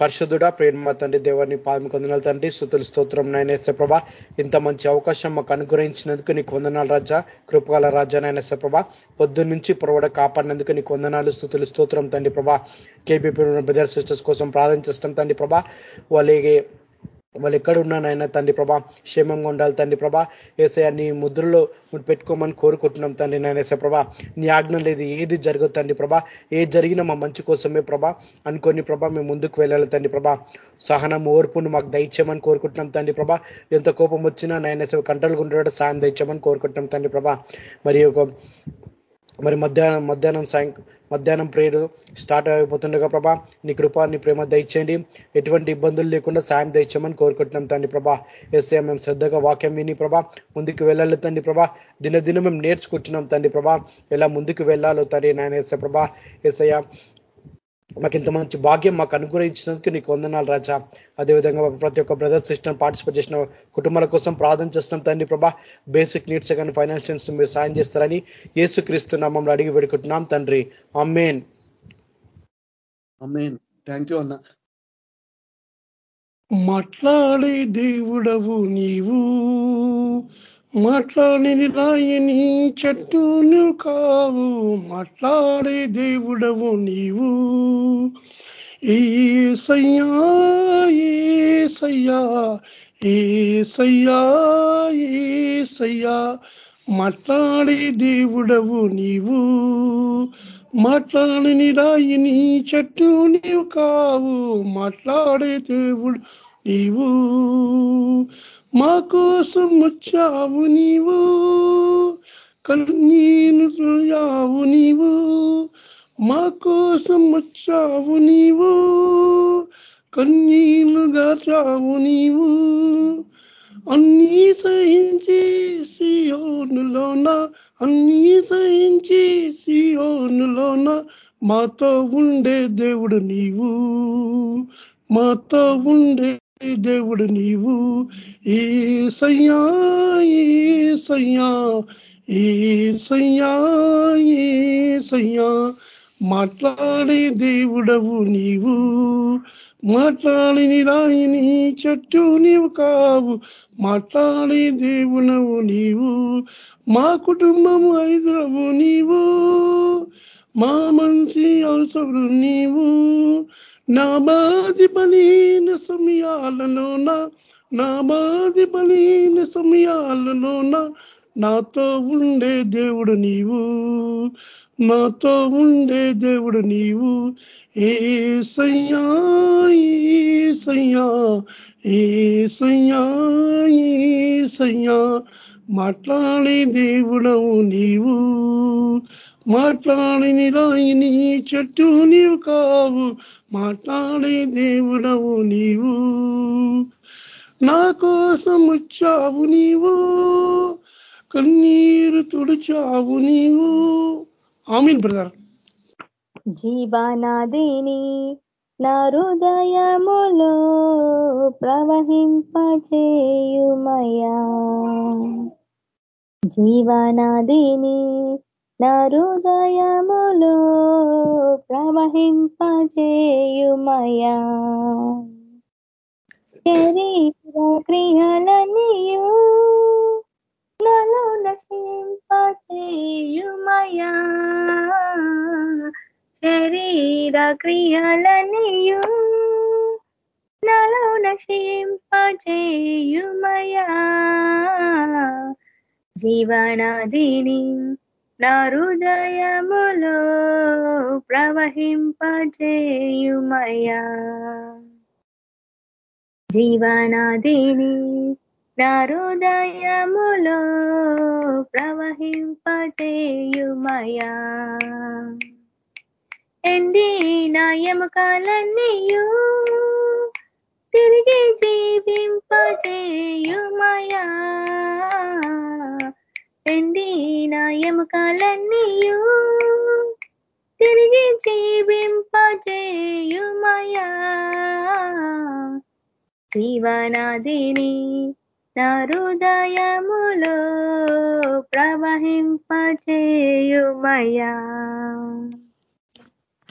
పరిశుద్ధుడ ప్రేమ తండ్రి దేవాన్ని పాదం కొందనాలు తండ్రి సుతులు స్తోత్రం నైనేసే ప్రభా. ఇంత మంచి అవకాశం మాకు అనుగ్రహించినందుకు నీకు వందనాలు రాజా. కృపగల రాజా నైనేసే ప్రభా. పొద్దు నుంచి పొరవడ కాపాడినందుకు నీకు వందనాలు స్థుతులు స్తోత్రం తండ్రి ప్రభా. కేబీపీ బ్రదర్ సిస్టర్స్ కోసం ప్రార్థన చేస్తాం తండ్రి ప్రభా. వాళ్ళకి వాళ్ళు ఎక్కడ ఉన్నానైనా తండ్రి ప్రభా క్షేమంగా ఉండాలి తండ్రి ప్రభా. ఏసయ్య నీ ముద్రలో పెట్టుకోమని కోరుకుంటున్నాం తండ్రి నేను ఏసే ప్రభా. నీ ఆజ్ఞ లేదు ఏది జరగదు తండ్రి ప్రభా. ఏది జరిగినా మా మంచి కోసమే ప్రభా. అనుకోని ప్రభా మేము ముందుకు వెళ్ళాలి తండ్రి ప్రభా. సహనం ఓర్పును మాకు దయచేయమని కోరుకుంటున్నాం తండ్రి ప్రభా. ఎంత కోపం వచ్చినా నేను కంట్రోల్ ఉండడం సాయం దయచేయమని కోరుకుంటున్నాం తండ్రి ప్రభా. మరి ఒక మరి మధ్యాహ్నం మధ్యాహ్నం సాయం మధ్యాహ్నం ప్రేయర్ స్టార్ట్ అయిపోతుండగా ప్రభా నీ కృప నీ ప్రేమ దయచేయండి. ఎటువంటి ఇబ్బందులు లేకుండా సాయం దయచేయమని కోరుకుంటున్నాం తండ్రి ప్రభా. ఎస్ఐ మేము శ్రద్ధగా వాక్యం విని ప్రభా ముందుకు వెళ్ళాలి తండ్రి ప్రభా. దినదినం మేము నేర్చుకుంటున్నాం తండ్రి ప్రభా. ఎలా ముందుకు వెళ్ళాలో తండ్రి నాయన ఎస్ఐ ప్రభా. ఎస్ఐ మాకు ఇంత మంచి భాగ్యం మాకు అనుగ్రహించినందుకు నీకు వందనాలు రాజా. అదేవిధంగా ప్రతి ఒక్క బ్రదర్ సిస్టర్ పార్టిసిపేట్ చేసిన కుటుంబాల కోసం ప్రార్థన చేస్తున్నాం తండ్రి ప్రభా. బేసిక్ నీడ్స్ కానీ ఫైనాన్షియల్స్ మీరు సాయం చేస్తారని యేసు క్రీస్తు నామంలో అడిగి పెడుకుంటున్నాం తండ్రి. అమ్మేన్ థ్యాంక్ యూ అన్న. మాట్లాడే దేవుడవు నీవు. మాట్లాడిని రాయని చెట్టు నువ్వు కావు మాట్లాడే దేవుడవు నీవు. ఏ సయ్యా ఏ సయ్యా ఏ సయ్యా ఏ సయ్యా మాట్లాడే దేవుడవు నీవు. మాట్లాడని రాయిని చెట్టు నీవు కావు మాట్లాడే దేవుడు నీవు. మా కోసం వచ్చావు నీవు కన్నీను తుయావు నీవు. మా కోసం వచ్చావు నీవు కన్నీలు గాచావు నీవు. అన్నీ సహించి సియోనులోన అన్నీ సహించి సియోనులోన మాతో ఉండే దేవుడు నీవు. మాతో ఉండే దేవుడు నీవు. ఈ సయ్యా ఈ సయ్యా ఈ సయ్యా ఈ సయ్యా. మాట్లాడే దేవుడవు నీవు. మాట్లాడిని రాయిని చెట్టు నీవు కావు. మాట్లాడే దేవునవు నీవు. మా కుటుంబము ఐదురవు నీవు. మా మంచి అవసరం నీవు. నామాది బలీన సమయాలలోన నామాది బలీన సమయాలలోన నాతో ఉండే దేవుడు నీవు నాతో ఉండే దేవుడు నీవు. ఏ సయ్యా ఏ సయ్యా ఏ సయ్యా ఏ సయ్యా మాట్లాడే దేవుడవు నీవు. మాట్లాడిని రాయిని చెట్టు నీవు కావు మాట్లాడే దేవుడవు నీవు. నా కోసం వచ్చావు నీవు. కన్నీరు తుడిచావు నీవు. ఆమీన్ బ్రదర్. జీవనాదిని నా హృదయములో ప్రవహింపచేయుమయా జీవనాదిని నా హృదయములో ప్రవహింపచేయుమయా శరీర క్రియలనియు నలో నశింపజేయుమయా. శరీర క్రియలనియు నలో నశింపజేయుమయా. జీవనాదిని నా హృదయములో ప్రవహింపజేయుమయా జీవనాదిని నా హృదయములో ప్రవహింపజేయుమయా ఎండి నా ఎముకలన్నీయు తిరిగి జీవింపజేయుమయా ఎండిన ఎముకలన్నీయు తిరిగి జీవింపజేయుమయా. జీవనాదిని నా హృదయములో ప్రవహింపచేయుమయా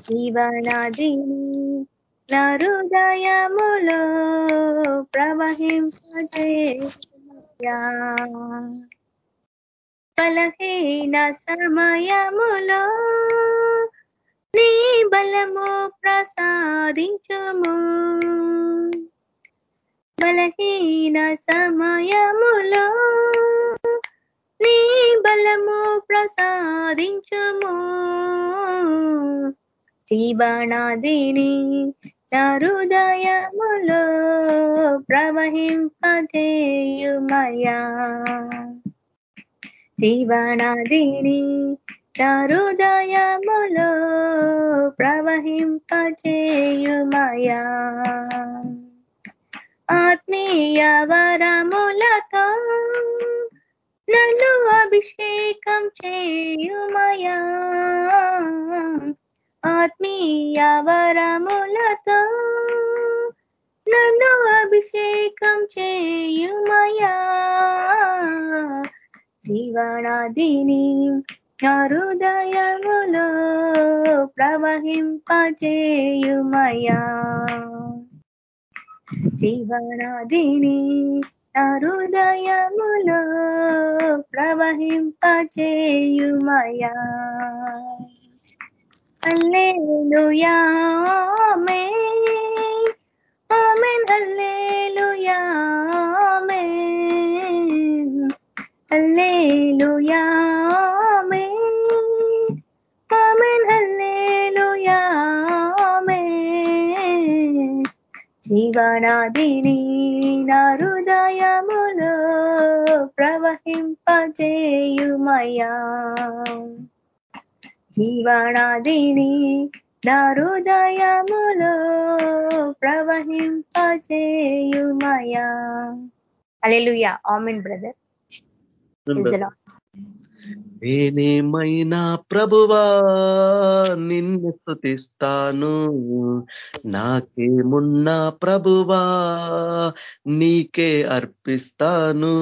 జీవనాదిని నా హృదయములో ప్రవహింపచేయుమయా బలహీన సమయములో నీ బలము ప్రసాదించము. బలహీన సమయములో నీ బలము ప్రసాదించము. జీవనాదిని నా హృదయములో ప్రవహింపజేయుమయా జీవనాదిని హృదయములో ప్రవహింపచేయుమయా ఆత్మీయ వరములతో నన్ను అభిషేకం చేయుమయా. ఆత్మీయ వరములతో నన్ను అభిషేకం చేయుమయా. జీవనాదిని నా హృదయములో ప్రవహింపచేయుమయా జీవనాదిని నా హృదయములో ప్రవహింపజేయుమయా హల్లెలూయా ఆమేన్. ఆమేన్ హల్లెలూయా ఆమేన్. ఆమేన్ జీవనాదిని నా హృదయములో ప్రవహింపజేయుమయా జీవనాదిని నా హృదయములో ప్రవహింపజేయుమయా అలెలుయా ఆమెన్ బ్రదర్. నేనేమైనా ప్రభువా నిన్ను స్థుతిస్తాను నాకేమున్నా ప్రభువా నీకే అర్పిస్తాను.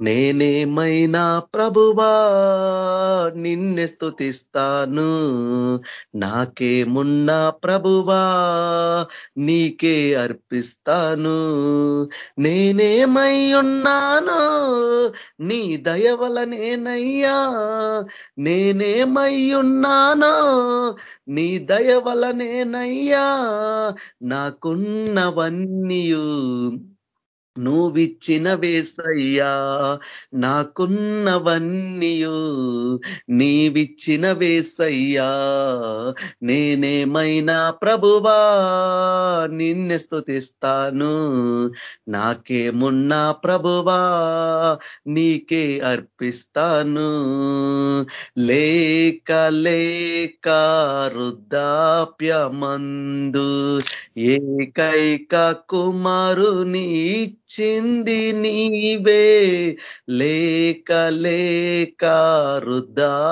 నేనేమైనా ప్రభువా? నిన్ను స్థుతిస్తాను నాకేమున్నా ప్రభువా? నీకే అర్పిస్తాను. నేనేమై ఉన్నాను నీ దయవలనేనయ్యా నేనేమై ఉన్నాను నీ దయవలనేనయ్యా నాకున్నవన్నీయు నువ్విచ్చిన వేసయ్యా నాకున్నవన్నీయు. నీవిచ్చిన వేసయ్యా నేనేమైనా ప్రభువా నిన్ను స్థుతిస్తాను నాకేమున్నా ప్రభువా నీకే అర్పిస్తాను. లేక లేక వృద్ధాప్యమందు ఏకైక కుమారుని ఇచ్చింది నీవే లేక లేక వృద్ధాప్యమందు.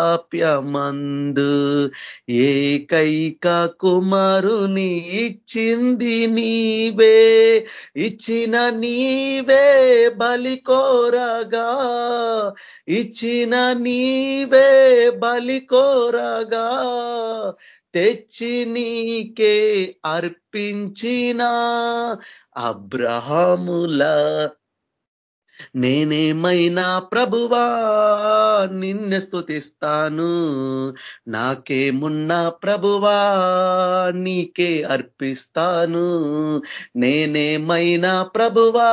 ఏకైక కుమారుని ఇచ్చింది నీవే ఇచ్చిన నీవే బలి కోరగా. ఇచ్చిన నీవే బలి కోరగా. తెచ్చి నీకే అర్పించిన అబ్రహాముల నేనేమైనా ప్రభువా? నిన్ను స్థుతిస్తాను నాకేమున్నా ప్రభువా? నీకే అర్పిస్తాను. నేనేమైనా ప్రభువా?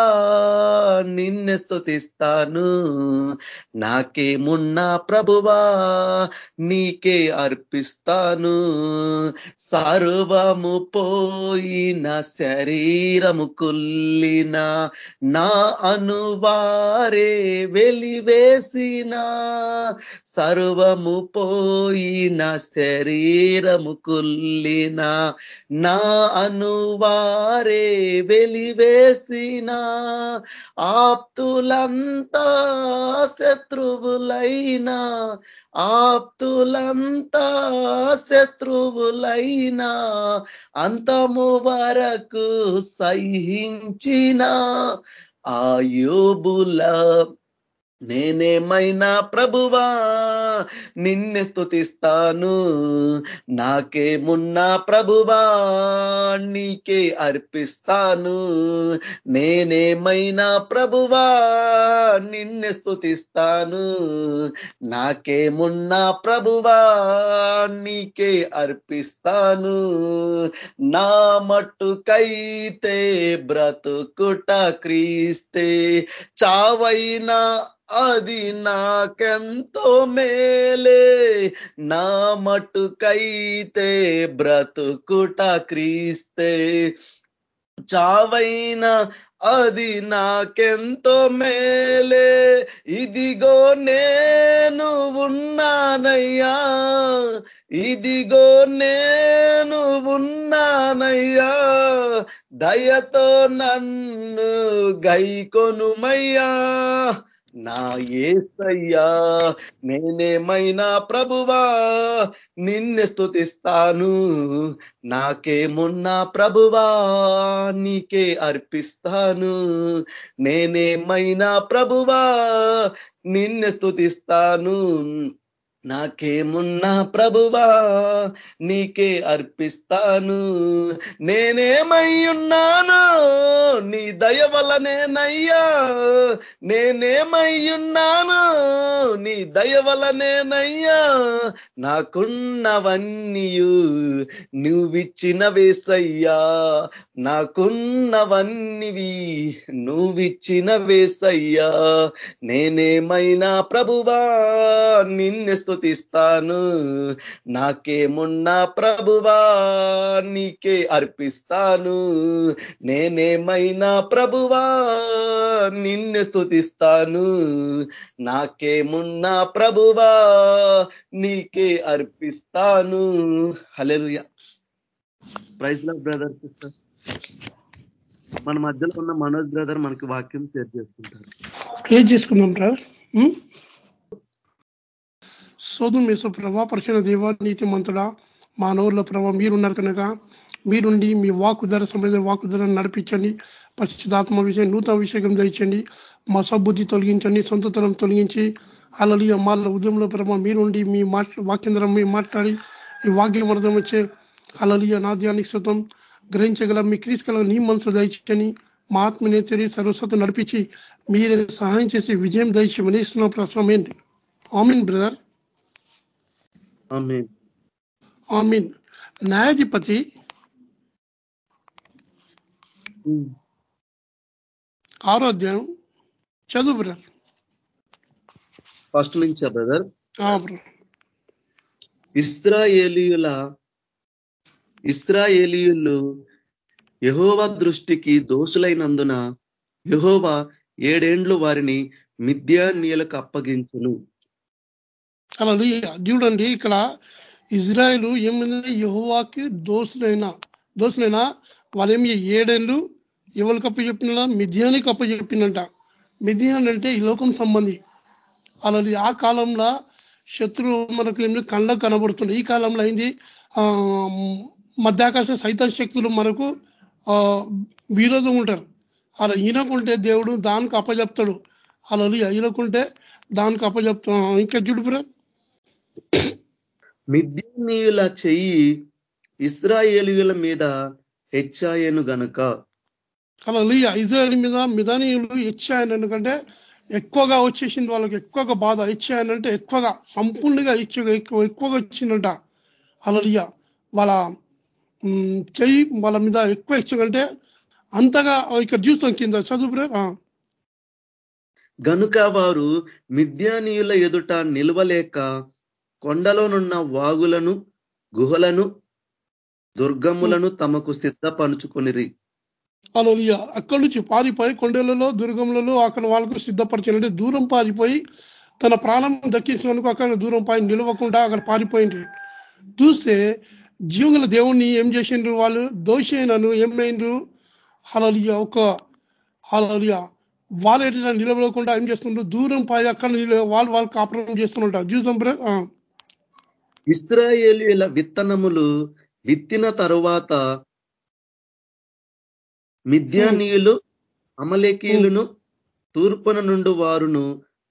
నిన్ను స్థుతిస్తాను నాకేమున్నా ప్రభువా? నీకే అర్పిస్తాను. సర్వము పోయిన శరీరము కుల్లిన నా అనువా అనువారే వెలివేసిన సర్వము పోయిన శరీరము కుల్లిన నా అనువారే వెలివేసిన ఆప్తులంతా శత్రువులైనా ఆప్తులంతా శత్రువులైనా అంతము వరకు సహించిన ఆయోబుల నేనేమైనా ప్రభువా? నిన్నే స్తుతిస్తాను. నాకేమున్నా ప్రభువా? నీకే అర్పిస్తాను. నేనేమైనా ప్రభువా? నిన్నే స్తుతిస్తాను. నాకేమున్నా ప్రభువా? నీకే అర్పిస్తాను. నా మట్టుకైతే బ్రతుకుట క్రీస్తే. చావైనా అది నాకెంతో మేలే. నా మటుకైతే బ్రతుకుట క్రీస్తే. చావైన అది నాకెంతో మేలే. ఇదిగో నేను ఉన్నానయ్యా. ఇదిగో నేను ఉన్నానయ్యా. దయతో నన్ను గైకొనుమయ్యా. నా ఏసయ్యా నేనేమైనా ప్రభువా? నిన్నే స్థుతిస్తాను నాకేమున్నా ప్రభువా నీకే అర్పిస్తాను. నేనేమైనా ప్రభువా? నిన్నే స్థుతిస్తాను నాకేమున్నా ప్రభువా నీకే అర్పిస్తాను. నేనేమై ఉన్నాను నీ దయ వలనేనయ్యా నేనేమై ఉన్నాను నీ దయ వలనేనయ్యా నాకున్నవన్నీయు నువ్విచ్చిన వేసయ్యా. నాకున్నవన్నీవి నువ్విచ్చిన వేసయ్యా. నేనేమైనా ప్రభువా నిన్నెస్తు స్థుతిస్తాను. నాకేమున్నా ప్రభువా నీకే అర్పిస్తాను. నేనేమైనా ప్రభువా నిన్ను స్థుతిస్తాను. నాకేమున్నా ప్రభువా నీకే అర్పిస్తాను. హలెలుయ ప్రైజ్లో బ్రదర్ మన మధ్యలో ఉన్న మనోజ్ బ్రదర్ మనకి వాక్యం షేర్ చేసుకుంటారు ప్రేర్ చేసుకుందాం బ్రదర్. శోధం వేసో ప్రభా పరిచిన దేవ నీతి మంతుడా మానవుల ప్రభా మీరున్నారు కనుక మీరుండి మీ వాకు ధర సమయ వాకు ధర నడిపించండి. పరిశుద్ధాత్మ విషయం నూతన అభిషేకం దండి మా సబ్బుద్ధి తొలగించండి సొంతతనం తొలగించి. అలలియ మాల ఉదయంలో ప్రభా మీరుండి మీ మాట్లా వాక్యంధ్రం మీ మాట్లాడి ఈ వాక్యం అర్థం వచ్చే అలలియ నాద్యానికి శుతం గ్రహించగల మీ క్రీస్కల నీ మనసు దయచని మా ఆత్మనేతరి సర్వస్వతం నడిపించి మీరే సహాయం చేసి విజయం దయచి ఇస్తున్న ప్రశ్నమైంది ఆమెన్ బ్రదర్. ఆమేన్. న్యాయాధిపతి ఆరోగ్యం చదువు బ్రదర్. ఫస్ట్ నుంచా బ్రదర్? ఇస్రాయేలీయుల ఇస్రాయేలీయులు యహోవా దృష్టికి దోషులైనందున యహోవా ఏడేండ్లు వారిని మిథ్యానీయులకు అప్పగించును. అలా చూడండి ఇక్కడ ఇజ్రాయలు ఏమైంది యహోవాకి దోసులైన దోసులైన వాళ్ళేమి ఏడేళ్ళు ఎవరికి అప్ప చెప్పిన మిథ్యానికి అప్ప మిథ్యాన్ అంటే ఈ లోకం సంబంధి. అలాది ఆ కాలంలో శత్రువు మనకు ఏమి కళ్ళకు కనబడుతుంది ఈ కాలంలో అయింది మధ్యాకాశ సైతం శక్తులు మనకు విరోధం ఉంటారు. అలా ఈయనకుంటే దేవుడు దానికి అప్పజెప్తాడు. అలా ఈయనకుంటే దానికి అప్పచెప్తాం ఇంకా చూడు బ్రో మిద్యానీయుల చెయ్యి ఇస్రాయేలీయుల మీద హెచ్చాయను గనుక. అలా ఇజ్రాయల్ మీద మిదానీయులు ఇచ్చాయని ఎందుకంటే ఎక్కువగా వచ్చేసింది వాళ్ళకి ఎక్కువగా బాధ. ఇచ్చాయనంటే ఎక్కువగా సంపూర్ణంగా ఎక్కువ ఎక్కువగా వచ్చిందంట. అలలియ వాళ్ళ చెయ్యి వాళ్ళ మీద ఎక్కువ ఇచ్చకంటే అంతగా ఇక్కడ చూస్తాం కింద చదువు గనుక వారు మిద్యానీయుల ఎదుట నిలవలేక కొండలోనున్న వాగులను గుహలను దుర్గములను తమకు సిద్ధపరుచుకొనిరి. అలలియ అక్కడి నుంచి పారిపోయి కొండలలో దుర్గములలో అక్కడ వాళ్ళకు సిద్ధపరిచినట్టు దూరం పారిపోయి తన ప్రాణం దక్కించినందుకు అక్కడ దూరం పై నిలవకుండా అక్కడ పారిపోయింది. చూస్తే జీవుల దేవుణ్ణి ఏం చేసిండ్రు వాళ్ళు? దోషైనను ఏమైండ్రు? హలలియ ఒక హలలియ వాళ్ళు నిలబడకుండా ఏం చేస్తుండ్రు? దూరం పై అక్కడ వాళ్ళు వాళ్ళు కాపురం చేస్తుంటారు చూసాం ఇస్రాయేలీల విత్తనములు విత్తిన తరువాత మిథ్యానీయులు అమలేకీయులను తూర్పున నుండి వారును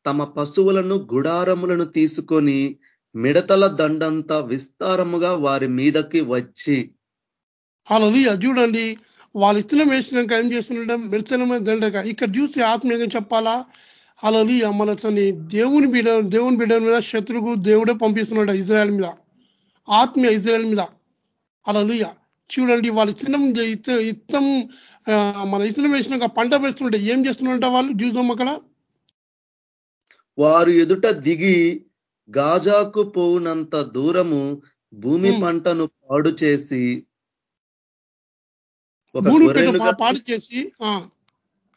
తమ పశువులను గుడారములను తీసుకొని మిడతల దండంతా విస్తారముగా వారి మీదకి వచ్చి అలలియ చూడండి వాళ్ళు ఇత్తనం వేసినాక ఏం చేస్తుండడం? మిడతనమైన దండక. ఇక్కడ చూసి ఆత్మీయంగా చెప్పాలా? అలలియ మన తని దేవుని బిడ దేవుని బిడ్డ మీద శత్రువు దేవుడే పంపిస్తున్నాడు ఇజ్రాయెల్ మీద. ఆత్మీయ ఇజ్రాయెల్ మీద. అలలియ చూడండి వాళ్ళు ఇత్తనం ఇత్త మన ఇత్తనం వేసినాక పంట వేస్తుంటే ఏం చేస్తున్నారంట వాళ్ళు చూసాం అక్కడ? వారు ఎదుట దిగి గాజాకు పోవునంత దూరము భూమి. పంటను పాడు చేసి పాడు చేసి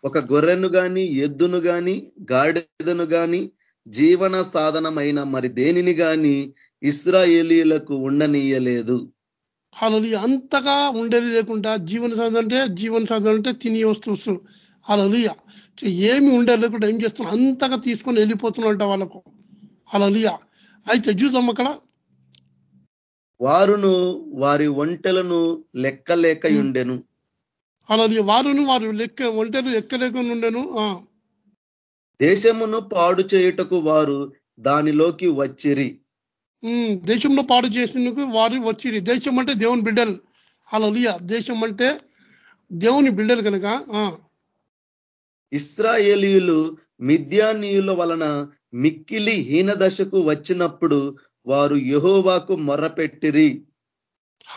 ఒక గొర్రెను గాని ఎద్దును గాని గాడిదను గాని జీవన సాధనమైన మరి దేనిని గాని ఇస్రాయేలీలకు ఉండనీయలేదు. వాళ్ళది అంతగా ఉండేది లేకుండా జీవన సాధన అంటే జీవన సాధన అంటే తిని వస్తూ అలలియ ఏమి ఉండేది లేకుండా ఏం చేస్తున్నారు? అంతగా తీసుకొని వెళ్ళిపోతున్నట్ట వాళ్ళకు. అలలియ అయితే చూద్దాం అక్కడ. వారును వారి ఒంటెలను లెక్కలేక ఉండెను అలలియ వారును వారు లెక్క ఒంటరి లెక్క లేకుండా ఉండేను. ఆ, దేశమును పాడు చేయుటకు వారు దానిలోకి వచ్చిరి. దేశంలో పాడు చేసినందుకు వారు వచ్చిరి. దేశం అంటే దేవుని బిడ్డలు. అలలియ దేశం అంటే దేవుని బిడ్డలు కనుక ఆ, ఇస్రాయేలీయులు మిద్యానీయుల వలన మిక్కిలి హీనదశకు వచ్చినప్పుడు వారు యెహోవాకు మొర్రపెట్టిరి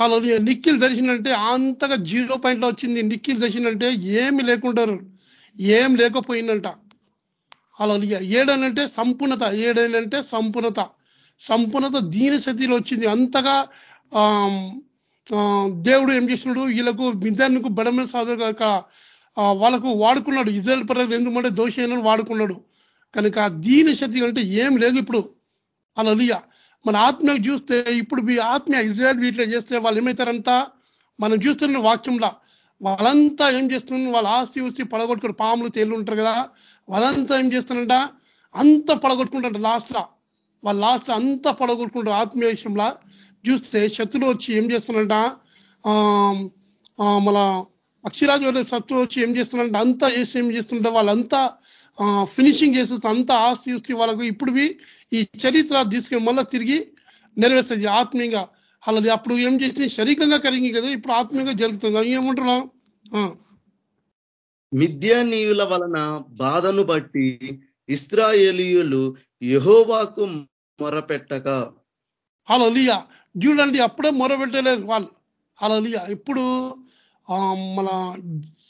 అలా నిక్కిల్ దర్శనం అంటే అంతగా జీరో పాయింట్లో వచ్చింది. నిక్కిల్ దర్శనం అంటే ఏమి లేకుంటారు ఏం లేకపోయిందంట. అలా ఏడనంటే సంపూర్ణత. ఏడనంటే సంపూర్ణత. సంపూర్ణత దీని స్థితిలో వచ్చింది. అంతగా దేవుడు ఏం చేసినాడు వీళ్ళకు మిదానికి బడమైన సాధక వాళ్ళకు వాడుకున్నాడు. ఇజ్రాయల్ పరంగా ఎందుకంటే దోష వాడుకున్నాడు. కనుక దీని శక్తి అంటే ఏం లేదు ఇప్పుడు. అలలియ మన ఆత్మకు చూస్తే ఇప్పుడు మీ ఆత్మ ఇజ్రాయల్ వీటిలో చేస్తే వాళ్ళు ఏమవుతారంతా మనం చూస్తున్న వాక్యంలో వాళ్ళంతా ఏం చేస్తున్నారు? వాళ్ళ ఆస్తి వస్తే పడగొట్టుకుని పాములు తేళ్ళు ఉంటారు కదా? వాళ్ళంతా ఏం చేస్తున్నారంట? అంత పడగొట్టుకుంటారు లాస్ట్ వాళ్ళ లాస్ట్ అంతా పడగొట్టుకుంటారు ఆత్మీయ విషయంలో. చూస్తే శత్రులు వచ్చి ఏం చేస్తున్నారంట? మన అక్షరాజు వాళ్ళ శత్రువు వచ్చి ఏం చేస్తున్నారంట? అంతా చేసి ఏం చేస్తుంటే వాళ్ళంతా ఫినిషింగ్ చేసేస్తే అంతా ఆస్తి చూస్తే వాళ్ళకు ఇప్పుడు ఈ చరిత్ర తీసుకుని మళ్ళీ తిరిగి నెరవేరుస్తుంది ఆత్మీయంగా. అలాది అప్పుడు ఏం చేసింది? శరీరంగా కలిగి కదా ఇప్పుడు ఆత్మీయంగా జరుగుతుంది. ఏమంటున్నాం ఆ, మిద్యానీయుల వలన బాధను బట్టి ఇస్రాయేలీయులు యెహోవాకు మొరపెట్టక. హల్లెలూయా చూడండి అప్పుడే మొరబెట్టలేదు వాళ్ళు. హల్లెలూయా ఇప్పుడు ఆ, మన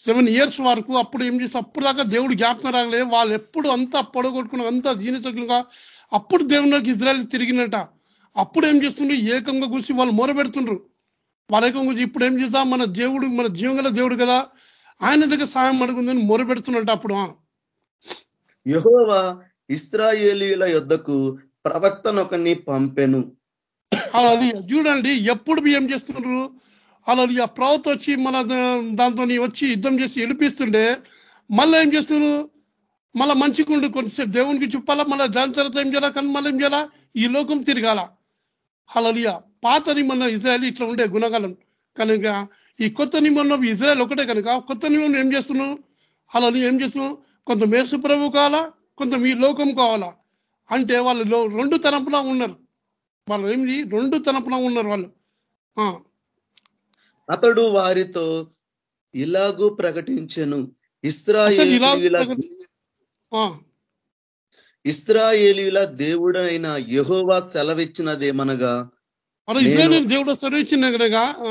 సెవెన్ ఇయర్స్ వరకు అప్పుడు ఏం చేసి అప్పుడు దాకా దేవుడు జ్ఞాపకం రాగలేదు వాళ్ళు ఎప్పుడు అంతా పొడగొట్టుకున్న అంతా జీనసకులుగా అప్పుడు దేవునికి ఇజ్రాయల్ తిరిగినట. అప్పుడు ఏం చేస్తుండ్రు? ఏకంగా కూర్చి వాళ్ళు మొరబెడుతుండ్రు వాళ్ళ ఏకంగా కూర్చి ఇప్పుడు ఏం చేద్దాం? మన దేవుడు మన జీవంగల దేవుడు కదా. ఆయన దగ్గర సాయం అడుగుందని మొరబెడుతున్నట్ట అప్పుడు. యెహోవా ఇస్రాయేలీయుల యొద్దకు ప్రవక్తనొకని పంపెను. అది చూడండి ఎప్పుడు ఏం చేస్తున్నారు అలాది ఆ ప్రవత వచ్చి మన దాంతో వచ్చి యుద్ధం చేసి విడిపిస్తుండే మళ్ళీ ఏం చేస్తున్నారు మళ్ళీ మంచిగుండు కొంచెంసేపు దేవునికి చెప్పాలా మళ్ళీ దాని తర్వాత ఏం చేయాలా కానీ మళ్ళీ ఏం చేయాలా? ఈ లోకం తిరగాల. హలలియ పాత నిబంధన ఇజ్రాయల్ ఇట్లా ఉండే గుణగలం కనుక ఈ కొత్త నిబంధన ఇజ్రాయల్ ఒకటే కనుక కొత్త నిబంధన ఏం చేస్తున్నావు? హలలి ఏం చేస్తున్నావు? కొంత మేసు ప్రభు కావాలా కొంత మీ లోకం కావాలా? అంటే వాళ్ళు రెండు తరపులా ఉన్నారు. వాళ్ళు ఏంది రెండు తరపులా ఉన్నారు వాళ్ళు. ఆ, అతడు వారితో ఇలాగూ ప్రకటించెను. అసలు ఇస్రాయేలీయుల దేవుడైన యెహోవా సెలవిచ్చినదేమనగా దేవుడు ఆ,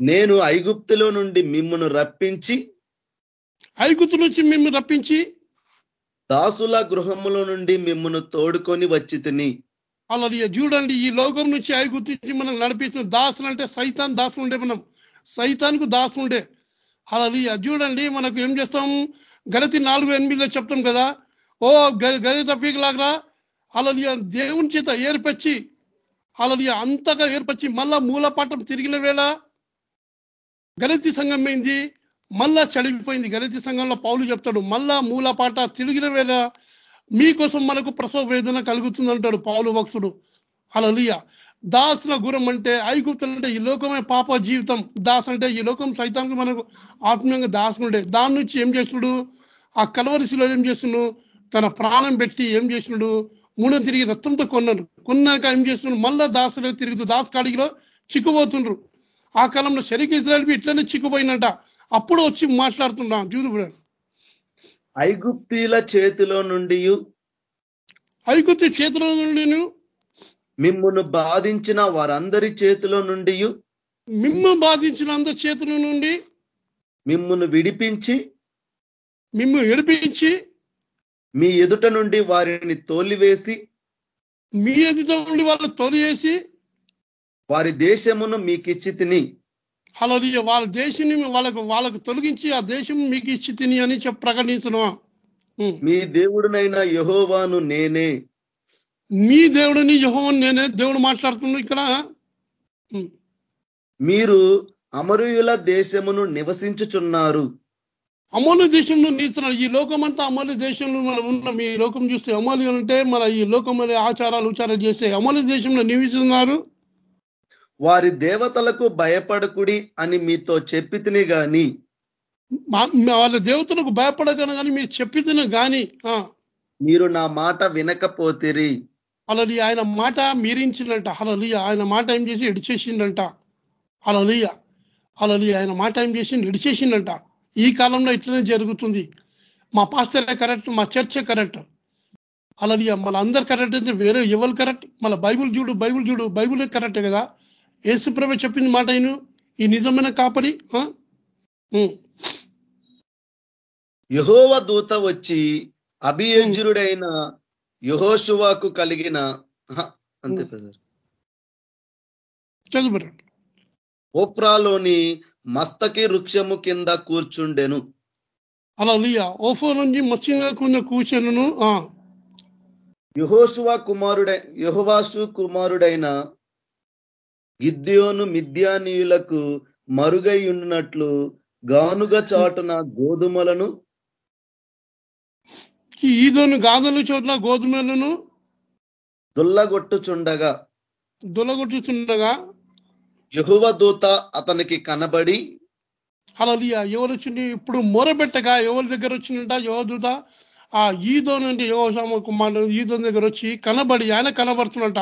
నేను ఐగుప్తులో నుండి మిమ్మును రప్పించి ఐగుప్తు నుంచి మేము రప్పించి దాసుల గృహముల నుండి మిమ్మును తోడుకొని వచ్చి తిని. అలాది చూడండి ఈ లోకం నుంచి ఐగుప్తు నుంచి మనం నడిపిస్తున్న దాసులు అంటే సైతాన్ దాసులు ఉండే మనం. సైతానికి దాసు ఉండే అలాది చూడండి మనకు ఏం చేస్తాం? గలతి నాలుగు ఎనిమిదిలో చెప్తాం కదా. ఓ గ- గలిత పీకలాగరా అలాది దేవుని చేత ఏర్పరిచి అలాది అంతగా ఏర్పరిచి మళ్ళా మూలపాఠం తిరిగిన వేళ గలతి సంఘం అయింది మళ్ళా చడిపోయింది గలతి సంఘంలో పౌలు చెప్తాడు మళ్ళా మూలపాట తిరిగిన వేళ మీకోసం మనకు ప్రసవ వేదన కలుగుతుంది అంటాడు పౌలు భక్తుడు. అలలియ దాసుల గురం అంటే ఐగుప్తులు అంటే ఈ లోకమే పాప జీవితం. దాస్ అంటే ఈ లోకం సైతానికి మనకు ఆత్మీయంగా దాసుకుండే దాని నుంచి ఏం చేస్తున్నాడు? ఆ కలవరిశిలో ఏం చేస్తున్నాడు? తన ప్రాణం పెట్టి ఏం చేసినాడు మూడో తిరిగి రక్తంతో కొన్నాడు. కొన్నాక ఏం చేస్తున్నాడు? మళ్ళా దాసులు తిరుగుతూ దాసు కాడిగిలో చిక్కుపోతుండ్రు ఆ కాలంలో షరీక్ ఇజ్రాయల్ ఇట్లనే చిక్కుపోయినట అప్పుడు వచ్చి మాట్లాడుతున్నా జూదు బ్రదర్. ఐగుప్తీల చేతిలో నుండి ఐగుప్తు చేతుల నుండి మిమ్మును బాధించిన వారందరి చేతిలో నుండి మిమ్ము బాధించిన అందరి చేతుల నుండి? మిమ్మును విడిపించి మిమ్ము ఏడిపించి మీ ఎదుట నుండి వారిని తోలివేసి మీ ఎదుట నుండి వాళ్ళు తొలివేసి వారి దేశమును మీకిచ్చి తిని. అలా వాళ్ళ దేశం వాళ్ళకు వాళ్ళకు తొలగించి ఆ దేశం మీకు ఇచ్చి తిని అని చెప్పి ప్రకటించడం మీ దేవుడునైన యహోవాను నేనే. మీ దేవుడిని యహోవని నేనే దేవుడు మాట్లాడుతున్నాడు ఇక్కడ. మీరు అమరుయుల దేశమును నివసించుచున్నారు. అమలు దేశంలో నీచున్నాడు ఈ లోకం అంతా అమలు దేశంలో మనం ఉన్నాం ఈ లోకం చూస్తే అమలు అంటే మన ఈ లోకం అనే ఆచారాలు ఉచారాలు చేసే అమలు దేశంలో నివసిస్తున్నారు. వారి దేవతలకు భయపడకుడి అని మీతో చెప్పి తిని గాని. మా- వాళ్ళ దేవతలకు భయపడగలను కానీ మీరు చెప్పితేనే కానీ మీరు నా మాట వినకపోతిరి. అలలి ఆయన మాట మీరించిందంట అలలి ఆయన మాట ఏం చేసి ఎడిచేసిండంట అలలియ అలలి ఆయన మాట ఏం చేసి ఎడిచేసిండంట ఈ కాలంలో ఇట్లనే జరుగుతుంది. మా పాస్టరే కరెక్ట్ మా చర్చే కరెక్ట్. అలలియ మన అందరు కరెక్ట్ అయితే వేరే ఎవరు కరెక్ట్? మన బైబుల్ చూడు బైబుల్ చూడు బైబుల్ కరెక్టే కదా. యేసుప్రభ చెప్పింది మాట అయిను ఈ నిజమైన కాపరి. యహోవ దూత వచ్చి అభియజ్రుడైన యహోశువాకు కలిగిన హ, అంతే చదువు. ఓప్రాలోని మస్తకి వృక్షము కింద కూర్చుండెను. అలలియ. ఓఫో నుంచి మత్స్యంగా కూడిన కూర్చొను యహోశువ కుమారుడై యహోవాసు కుమారుడైన గిద్యోను మిద్యానీయులకు మరుగై ఉండినట్లు గానుగ చాటున గోధుమలను ఈదోను గాదలు చోట్ల గోధుమలను దుల్లగొట్టుచుండగా. దొలగొట్టుచుండగా యహువ దూత అతనికి కనబడి అలలియ ఎవరు వచ్చింది? ఇప్పుడు మొరబెట్టగా ఎవరి దగ్గర వచ్చిందంట యోధుత ఆ ఈదో నుండి యోగ కుమారుడు ఈదో దగ్గర వచ్చి కనబడి ఆయన కనబడుతున్నట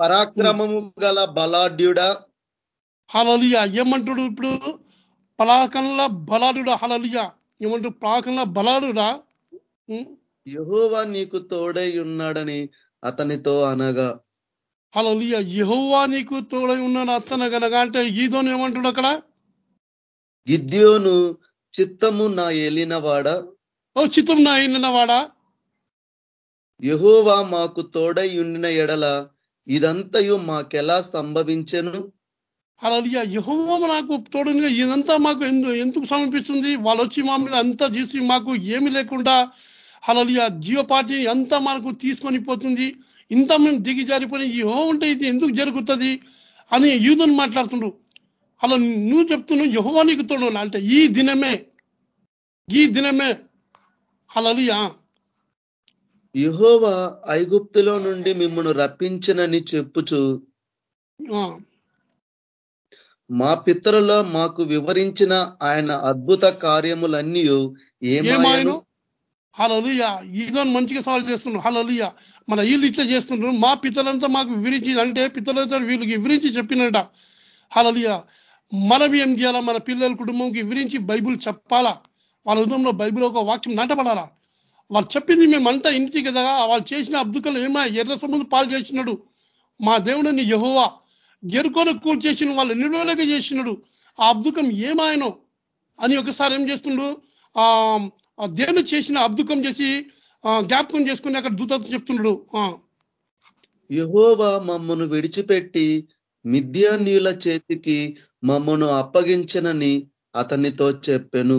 పరాక్రమము గల బలాఢ్యుడా? హలలియ ఏమంటాడు ఇప్పుడు? పలాకంలో బలాడుడా హలలియ ఏమంటాడు? పలాకంలో బలాడుడా? యహోవా నీకు తోడై ఉన్నాడని అతనితో అనగా హలలియ యహోవా నీకు తోడై ఉన్నాడు అత్తన గనగా అంటే ఈదోని ఏమంటాడు అక్కడ? గిద్యోను చిత్తము నా ఏలినవాడా ఓ చిత్తం నా అయిన వాడా. యహోవా మాకు తోడై ఉండిన ఎడల ఇదంతయు మాకెలా సంభవించెను? అలలియ యహోవ నాకు తోడుగా ఇదంతా మాకు ఎందు ఎందుకు సమర్పిస్తుంది వాళ్ళు వచ్చి మా మీద అంతా చేసి మాకు ఏమి లేకుండా అలలియ జీవపాటి అంతా మనకు తీసుకొని పోతుంది. ఇంత మేము దిగి జారిపోయి యహో ఉంటే ఇది ఎందుకు జరుగుతుంది అని యూదుని మాట్లాడుతుండ్రు. అలా నువ్వు చెప్తున్నావు యహోవా నీకు తోడు అంటే ఈ దినమే ఈ దినమే. అలలియ యహోవా ఐగుప్తులో నుండి మిమ్మల్ని రప్పించనని చెప్పుచు మా పితరులో మాకు వివరించిన ఆయన అద్భుత కార్యములన్నీ ఏమాయను? హలలుయ ఈదో మంచిగా సాల్వ్ చేస్తున్నారు హలలుయ మన వీళ్ళు ఇట్లా చేస్తున్నారు మా పితలంతా మాకు వివరించి అంటే పితలతో వీళ్ళకి వివరించి చెప్పినట. అలలియ మనం ఏం చేయాలా? మన పిల్లల కుటుంబంకి వివరించి బైబుల్ చెప్పాలా? వాళ్ళ ఉదయంలో బైబిల్ ఒక వాక్యం నాటపడాలా వాళ్ళు చెప్పింది మేమంతా ఇంటి కదా. వాళ్ళు చేసిన అబ్దుకలు ఏమా ఎర్ర సముద్రం పాలు చేసినాడు. మా దేవుడిని యహోవా. జరుకోను కూల్ చేసిన వాళ్ళు నిలువలేక చేసినాడు. ఆ అబ్దుకం ఏమాయనో? అని ఒకసారి ఏం చేస్తుండు? ఆ దేవుడు చేసిన అబ్దుకం చేసి జ్ఞాపకం చేసుకుని అక్కడ దూతతో చెప్తున్నాడు ఆ, యహోవా మమ్మను విడిచిపెట్టి మిద్యానీయుల చేతికి మమ్మను అప్పగించనని అతనితో చెప్పెను.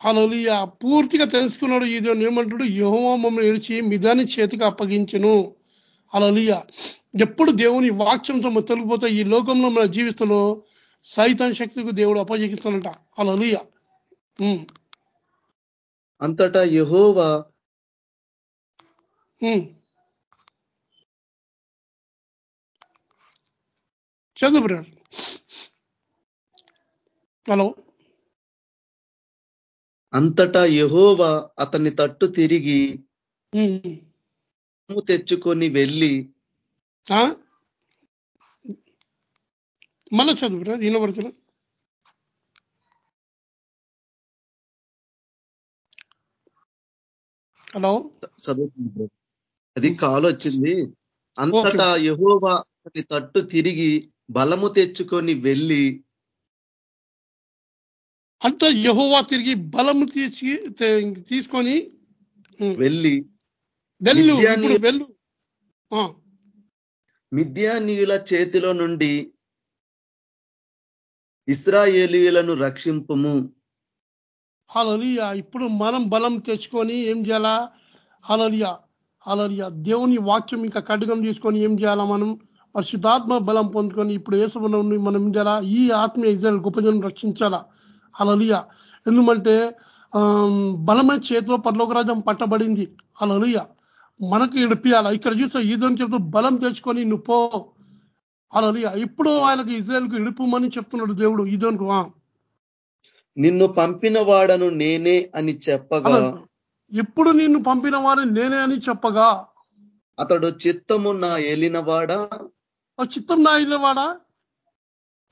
హల్లెలూయా. పూర్తిగా తెలుసుకున్నాడు ఇది ఏమంటాడు యెహోవా మమ్మల్ని ఏడిచి మిదాని చేతికి అప్పగించను. హల్లెలూయా. ఎప్పుడు దేవుని వాక్యంతో తొలగిపోతే ఈ లోకంలో మన జీవితంలో సైతాన్ శక్తికి దేవుడు అప్పగిస్తానంట హల్లెలూయా. ఉమ్, అంతటా యహోవా. చదువు బ్రదర్ హలో అంతటా యహోవా అతని తట్టు తిరిగి. బలము తెచ్చుకొని వెళ్ళి ఆ? మళ్ళా చదువురా వినబడుతున్నా హలో చదువుతుంది అది కాల్ వచ్చింది అంతటా యహోవా తట్టు తిరిగి బలము తెచ్చుకొని వెళ్ళి అంత యహోవా తిరిగి బలము తీసి తీసుకొని వెళ్ళి వెళ్ళు వెళ్ళు. ఆ, మిద్యానీయుల చేతిలో నుండి ఇస్రాయేలీయులను రక్షింపుము. హల్లెలూయా ఇప్పుడు మనం బలం తెచ్చుకొని ఏం చేయాలా? హలలియా. హలలియా దేవుని వాక్యం ఇంకా కడ్గం తీసుకొని ఏం చేయాలా మనం? పరిశుద్ధాత్మ బలం పొందుకొని ఇప్పుడు నుండి మనం ఏం చేయాలా? ఈ ఆత్మీయ ఇజ్రాయల్ గొప్ప జనం రక్షించాలా? హలలియా ఎందుకంటే బలమైన చేతిలో పరలోక రాజ్యం పట్టబడింది. హలలియా మనకి ఇడిపియాలా ఇక్కడ చూస్తే ఈదని చెప్తూ బలం తెచ్చుకొని నువ్వు పో. హలలియా ఇప్పుడు ఆయనకు ఇజ్రాయల్కు ఇడుపుమని చెప్తున్నాడు దేవుడు ఈదోనికి. నిన్ను పంపిన వాడను నేనే అని చెప్పగా అలా ఇప్పుడు నిన్ను పంపిన వారిని నేనే అని చెప్పగా? అతడు చిత్తము నా ఏలినవాడా? ఆ చిత్తం నా ఇల్లవాడా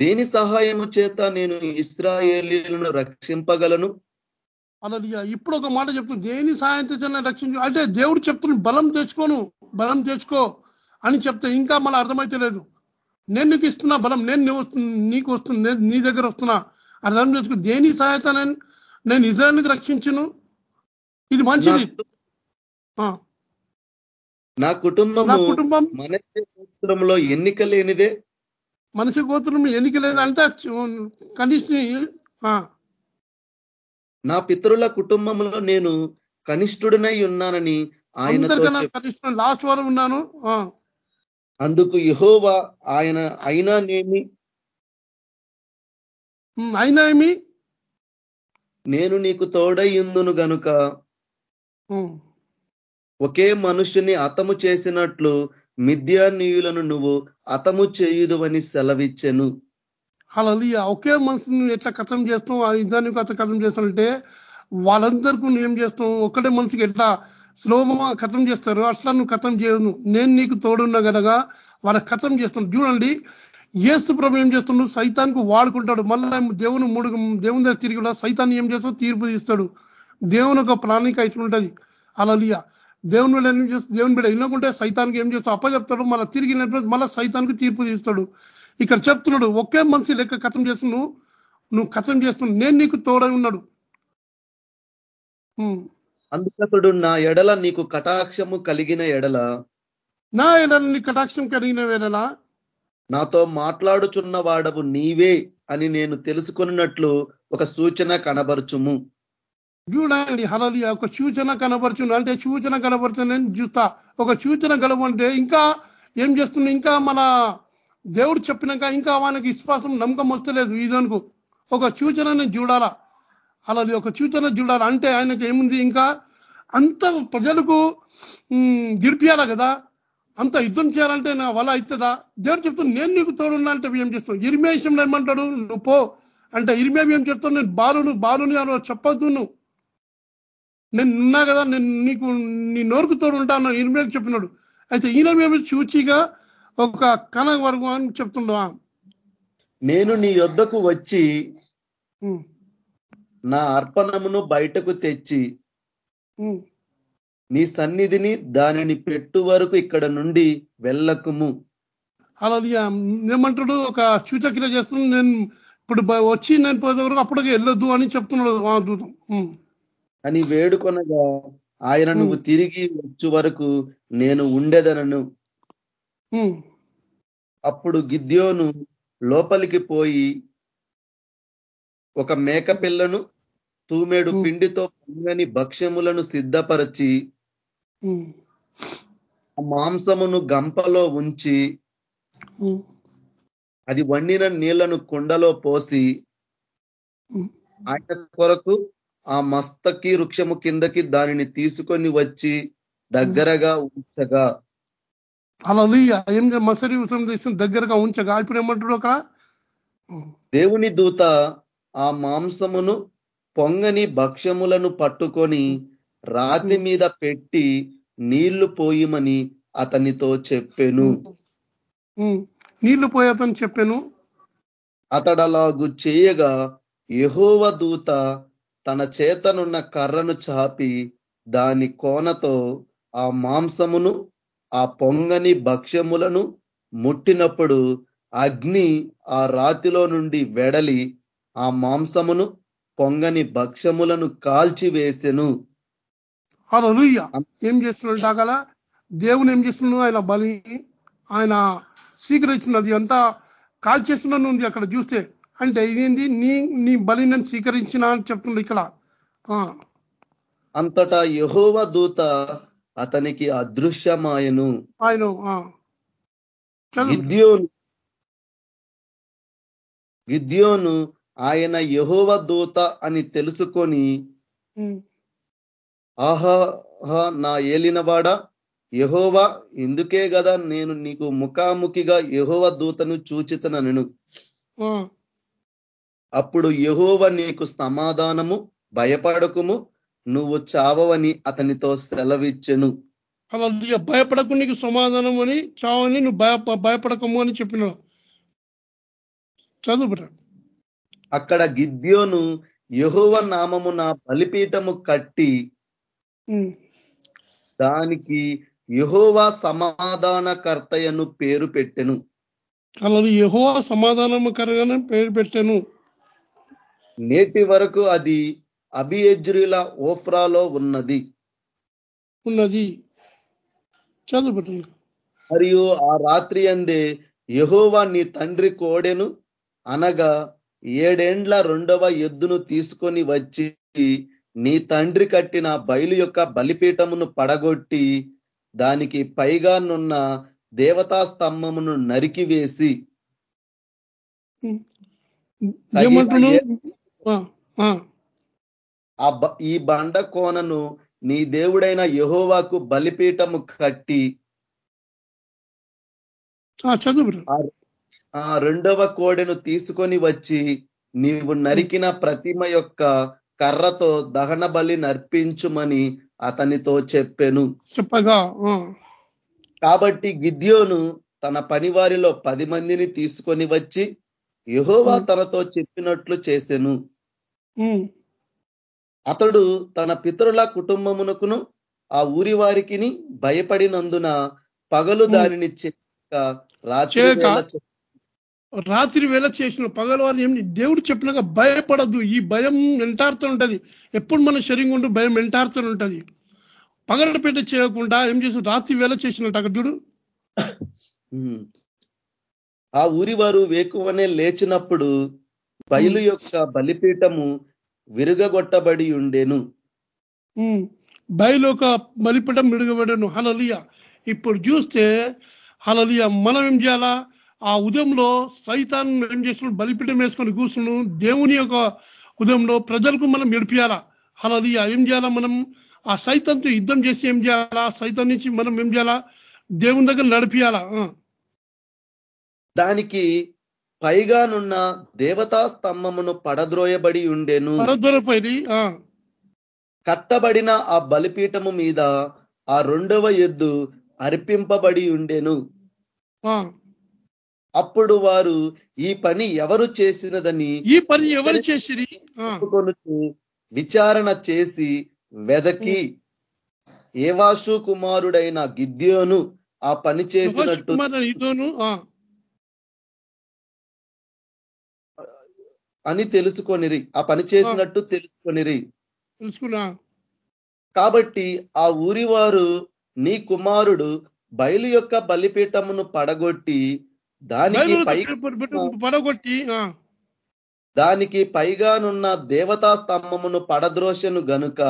దేని సహాయము చేత నేను ఇస్రాయేలీలను రక్షింపగలను? అలా ఇప్పుడు ఒక మాట చెప్తుంది దేని సాయం తెచ్చిన రక్షించు? అంటే దేవుడు చెప్తున్న బలం తెచ్చుకోను బలం తెచ్చుకో అని చెప్తే ఇంకా మళ్ళీ అర్థమైతే లేదు. నేను నీకు ఇస్తున్నా బలం నేను నువ్వు నీకు వస్తున్నా నేను నీ దగ్గర వస్తున్నా. అర్థం చేసుకో దేని సహాయత నేను నేను ఇజ్రాయల్కి రక్షించును? ఇది మంచిది. నా- కుటుంబము కుటుంబం మన గోత్రంలో ఎన్నిక లేనిదే. మనిషి గోత్రం ఎన్నిక లేదు అంటే కనీసం నా పితరుల కుటుంబంలో నేను కనిష్ఠుడనై ఉన్నానని కనిష్టం. లాస్ట్ వారం ఉన్నాను. అందుకు యెహోవా ఆయన అయినానేమి ఉమ్, అయినా ఏమి? నేను నీకు తోడై ఉందును గనుక. ఒకే మనుషుని అతము చేసినట్లు మిథ్యానీయులను నువ్వు అతము చేయుదువని సెలవిచ్చెను. హల్లెలూయా. ఒకే మనసుని ఎట్లా కథం చేస్తాం ఆ ఇద్దరిని కథ చేస్తానంటే వాళ్ళందరికీ నువ్వు ఏం చేస్తావు ఒక్కటే మనసుకి ఎట్లా స్లోగా కథం చేస్తారు? అట్లా నువ్వు కథం చేయను. నేను నీకు తోడున్నా గనక వాళ్ళ కథం చేస్తాను చూడండి ఏసు ప్రభు ఏం చేస్తున్నాడు? సైతానికి వాడుకుంటాడు. మళ్ళీ దేవుని మూడు దేవుని దగ్గర తిరిగి కూడా సైతాన్ని ఏం చేస్తాడు? తీర్పు తీస్తాడు. దేవుని ఒక ప్రణాళిక ఇట్లుంటది. అలలియా దేవుని బిడ్డ ఏం చేస్తాడు దేవుని బిడ్డ వినకుంటే సైతానికి ఏం చేస్తాడు? అప్పచెప్తాడు మళ్ళీ తిరిగి మళ్ళీ సైతానికి తీర్పు తీస్తాడు. ఇక్కడ చెప్తున్నాడు ఒకే మనిషి లెక్క కథం చేస్తున్నావు నువ్వు కథం చేస్తున్నావు నేను నీకు తోడై ఉన్నాడు. అందుకతడు నా ఎడల నీకు కటాక్షము కలిగిన ఎడల. నా ఎడల నీ కటాక్షం కలిగిన వేళలా నాతో మాట్లాడుచున్న వాడవు నీవే అని నేను తెలుసుకున్నట్లు ఒక సూచన కనబరుచుము. చూడండి హలలి ఒక సూచన కనబరుచుండు అంటే సూచన కనబడుతుందని చూస్తా. ఒక సూచన కనబడితే ఇంకా ఏం చేస్తుంది ఇంకా మన దేవుడు చెప్పినాక ఇంకా మనకి విశ్వాసం నమ్మకం వస్తలేదు ఇదనుకు ఒక సూచనని చూడాలా? అలాది ఒక సూచన చూడాలి? అంటే ఆయనకి ఏముంది? ఇంకా అంత ప్రజలకు ఉమ్, కదా? అంత యుద్ధం చేయాలంటే నా వల్ల అవుతుందా దేవుడు చెప్తాను నేను నీకు తోడున్నా అంటే ఏం చేస్తాను ఇరిమే విషయంలో ఏమంటాడు? నువ్వు పో. అంటే ఇరిమే ఏం చెప్తావు నేను బాలును బాలుని అని చెప్పొద్దు నువ్వు. నేను ఉన్నా కదా నేను నీకు నీ నోరుకు తోడు ఉంటాను ఇరిమేకి చెప్పినాడు. అయితే ఈయన మేము చూచిగా ఒక కన వరకు అని చెప్తుండవా? నేను నీ యొద్దకు వచ్చి నా అర్పణమును బయటకు తెచ్చి. నీ సన్నిధిని దానిని పెట్టు వరకు ఇక్కడ నుండి వెళ్ళకుము. అలా ఏమంటాడు? ఒక సూచక్రియ చేస్తున్నాడు. నేను ఇప్పుడు వచ్చి నేను పోతే వరకు అప్పటికే వెళ్ళొద్దు అని చెప్తున్నాడు దూతం. అని వేడుకొనగా ఆయన నువ్వు తిరిగి వచ్చు వరకు నేను ఉండేదనను. అప్పుడు గిద్యోను లోపలికి పోయి ఒక మేక పిల్లను తూమేడు. పిండితో పొంగని భక్ష్యములను సిద్ధపరచి మాంసమును గంపలో ఉంచి అది వండిన నీళ్ళను కుండలో పోసి. ఆయన కొరకు ఆ మస్తకి వృక్షము కిందకి దానిని తీసుకొని వచ్చి దగ్గరగా ఉంచగా. అలా ఏం మసరి ఉసం దేశం దగ్గరగా ఉంచగా. ఇప్పుడు ఏమంటాడు ఉమ్, దేవుని దూత ఆ మాంసమును పొంగని భక్ష్యములను పట్టుకొని రాతి మీద పెట్టి నీళ్ళు పోయిమని అతనితో చెప్పెను. నీళ్ళు పోయేతని చెప్పాను. అతడలాగు చేయగా యెహోవ దూత తన చేతనున్న కర్రను చాపి దాని కోనతో ఆ మాంసమును ఆ పొంగని భక్ష్యములను ముట్టినప్పుడు అగ్ని ఆ రాతిలో నుండి వెడలి ఆ మాంసమును పొంగని భక్ష్యములను కాల్చివేసెను అలా ఏం చేస్తున్నాడు దాగల దేవుని ఏం చేస్తున్నాడు? ఆయన బలి ఆయన స్వీకరించినది అంతా కాల్ చేస్తున్నాను ఉంది అక్కడ చూస్తే. అంటే ఇదేంది? నీ నీ బలి నేను స్వీకరించిన అని చెప్తుండే ఇక్కడ. అంతటా యెహోవ దూత అతనికి అదృశ్యమాయను. ఆయన గిద్యోను గిద్యోను ఆయన యెహోవ దూత అని తెలుసుకొని ఆహా నా ఏలినవాడా? యెహోవా ఇందుకే కదా నేను నీకు ముఖాముఖిగా యెహోవ దూతను చూచితనను అప్పుడు యెహోవ నీకు సమాధానము భయపడకుము నువ్వు చావవని అతనితో సెలవిచ్చెను. అలా భయపడకు నీకు సమాధానం అని చావని నువ్వు భయ భయపడకము అని చెప్పినావు. చదువు. అక్కడ గిద్యోను యెహోవ నామము నా బలిపీఠము కట్టి దానికి యెహోవా సమాధానకర్తయను పేరు పెట్టెను. అలా యహో సమాధానకరంగానే పేరు పెట్టాను. నేటి వరకు అది అభియజ్రుల ఓఫ్రాలో ఉన్నది. ఉన్నది. చదువు. మరియు ఆ రాత్రి అందే యెహోవా నీ తండ్రి కోడెను అనగా ఏడేండ్ల రెండవ ఎద్దును తీసుకొని వచ్చి నీ తండ్రి కట్టిన బయలు యొక్క బలిపీఠమును పడగొట్టి దానికి పైగానున్న దేవతా స్తంభమును నరికివేసి ఆ, ఈ బండ కోనను నీ దేవుడైన యెహోవాకు బలిపీఠము కట్టి ఆ, చదువు. ఆ రెండవ కోడెను తీసుకొని వచ్చి నీవు నరికిన ప్రతిమ యొక్క కర్రతో దహన బలి నర్పించుమని అతనితో చెప్పెను. చెప్పగా కాబట్టి గిద్యోను తన పనివారిలో పది మందిని తీసుకొని వచ్చి యెహోవా తనతో చెప్పినట్లు చేసెను. అతడు తన పితరుల కుటుంబమునకును ఆ ఊరి వారికిని భయపడినందున పగలు. దానిని రాత్రి వేళ చె- రాత్రి వేళ చేసిన పగలవారు ఏం దేవుడు చెప్పినాక భయపడద్దు ఈ భయం వెంటాడుతూ ఉంటది. ఎప్పుడు మన శరీరం ఉంటూ భయం వెంటాడుతూ ఉంటది. పగలపేట చేయకుండా ఏం చేసి రాత్రి వేళ చేసినట్టు అక్కడ చూడు. ఆ ఊరి వారు వేకువనే లేచినప్పుడు బయలు యొక్క బలిపీఠము విరుగగొట్టబడి ఉండెను. బయలు ఒక బలిపీఠం మిడుగబడను హలలియ ఇప్పుడు చూస్తే హలలియ మనం ఏం చేయాలా? ఆ ఉదయంలో సైతాన్ ఏం చేస్తున్నాడు? బలిపీఠం వేసుకొని కూర్చును దేవుని యొక్క ఉదయంలో ప్రజలకు మనం నడిపియాలా హలలియ ఏం చేయాలా మనం? ఆ సైతంతో యుద్ధం చేసి ఏం చేయాలా? సైతం నుంచి మనం ఏం చేయాలా? దేవుని దగ్గర నడిపియాలా? దానికి పైగానున్న దేవతా స్తంభమును పడద్రోయబడి ఉండెను. కట్టబడిన ఆ బలిపీఠము మీద ఆ రెండవ ఎద్దు అర్పింపబడి ఉండెను. అప్పుడు వారు ఈ పని ఎవరు చేసినదని ఈ పని ఎవరు చేసిరి? చెప్పుకొనుచు విచారణ చేసి వెదకి ఏవాసు కుమారుడైన గిద్యోను ఆ పని చేసినట్టు అని తెలుసుకొనిరి. ఆ పని చేసినట్టు తెలుసుకొనిరి. తెలుసుకున్నా. కాబట్టి ఆ ఊరి వారు నీ కుమారుడు బయలు యొక్క బలిపీఠమును పడగొట్టి దానికి పడగొట్టి దానికి పైగానున్న దేవతా స్తంభమును పడద్రోషను గనుక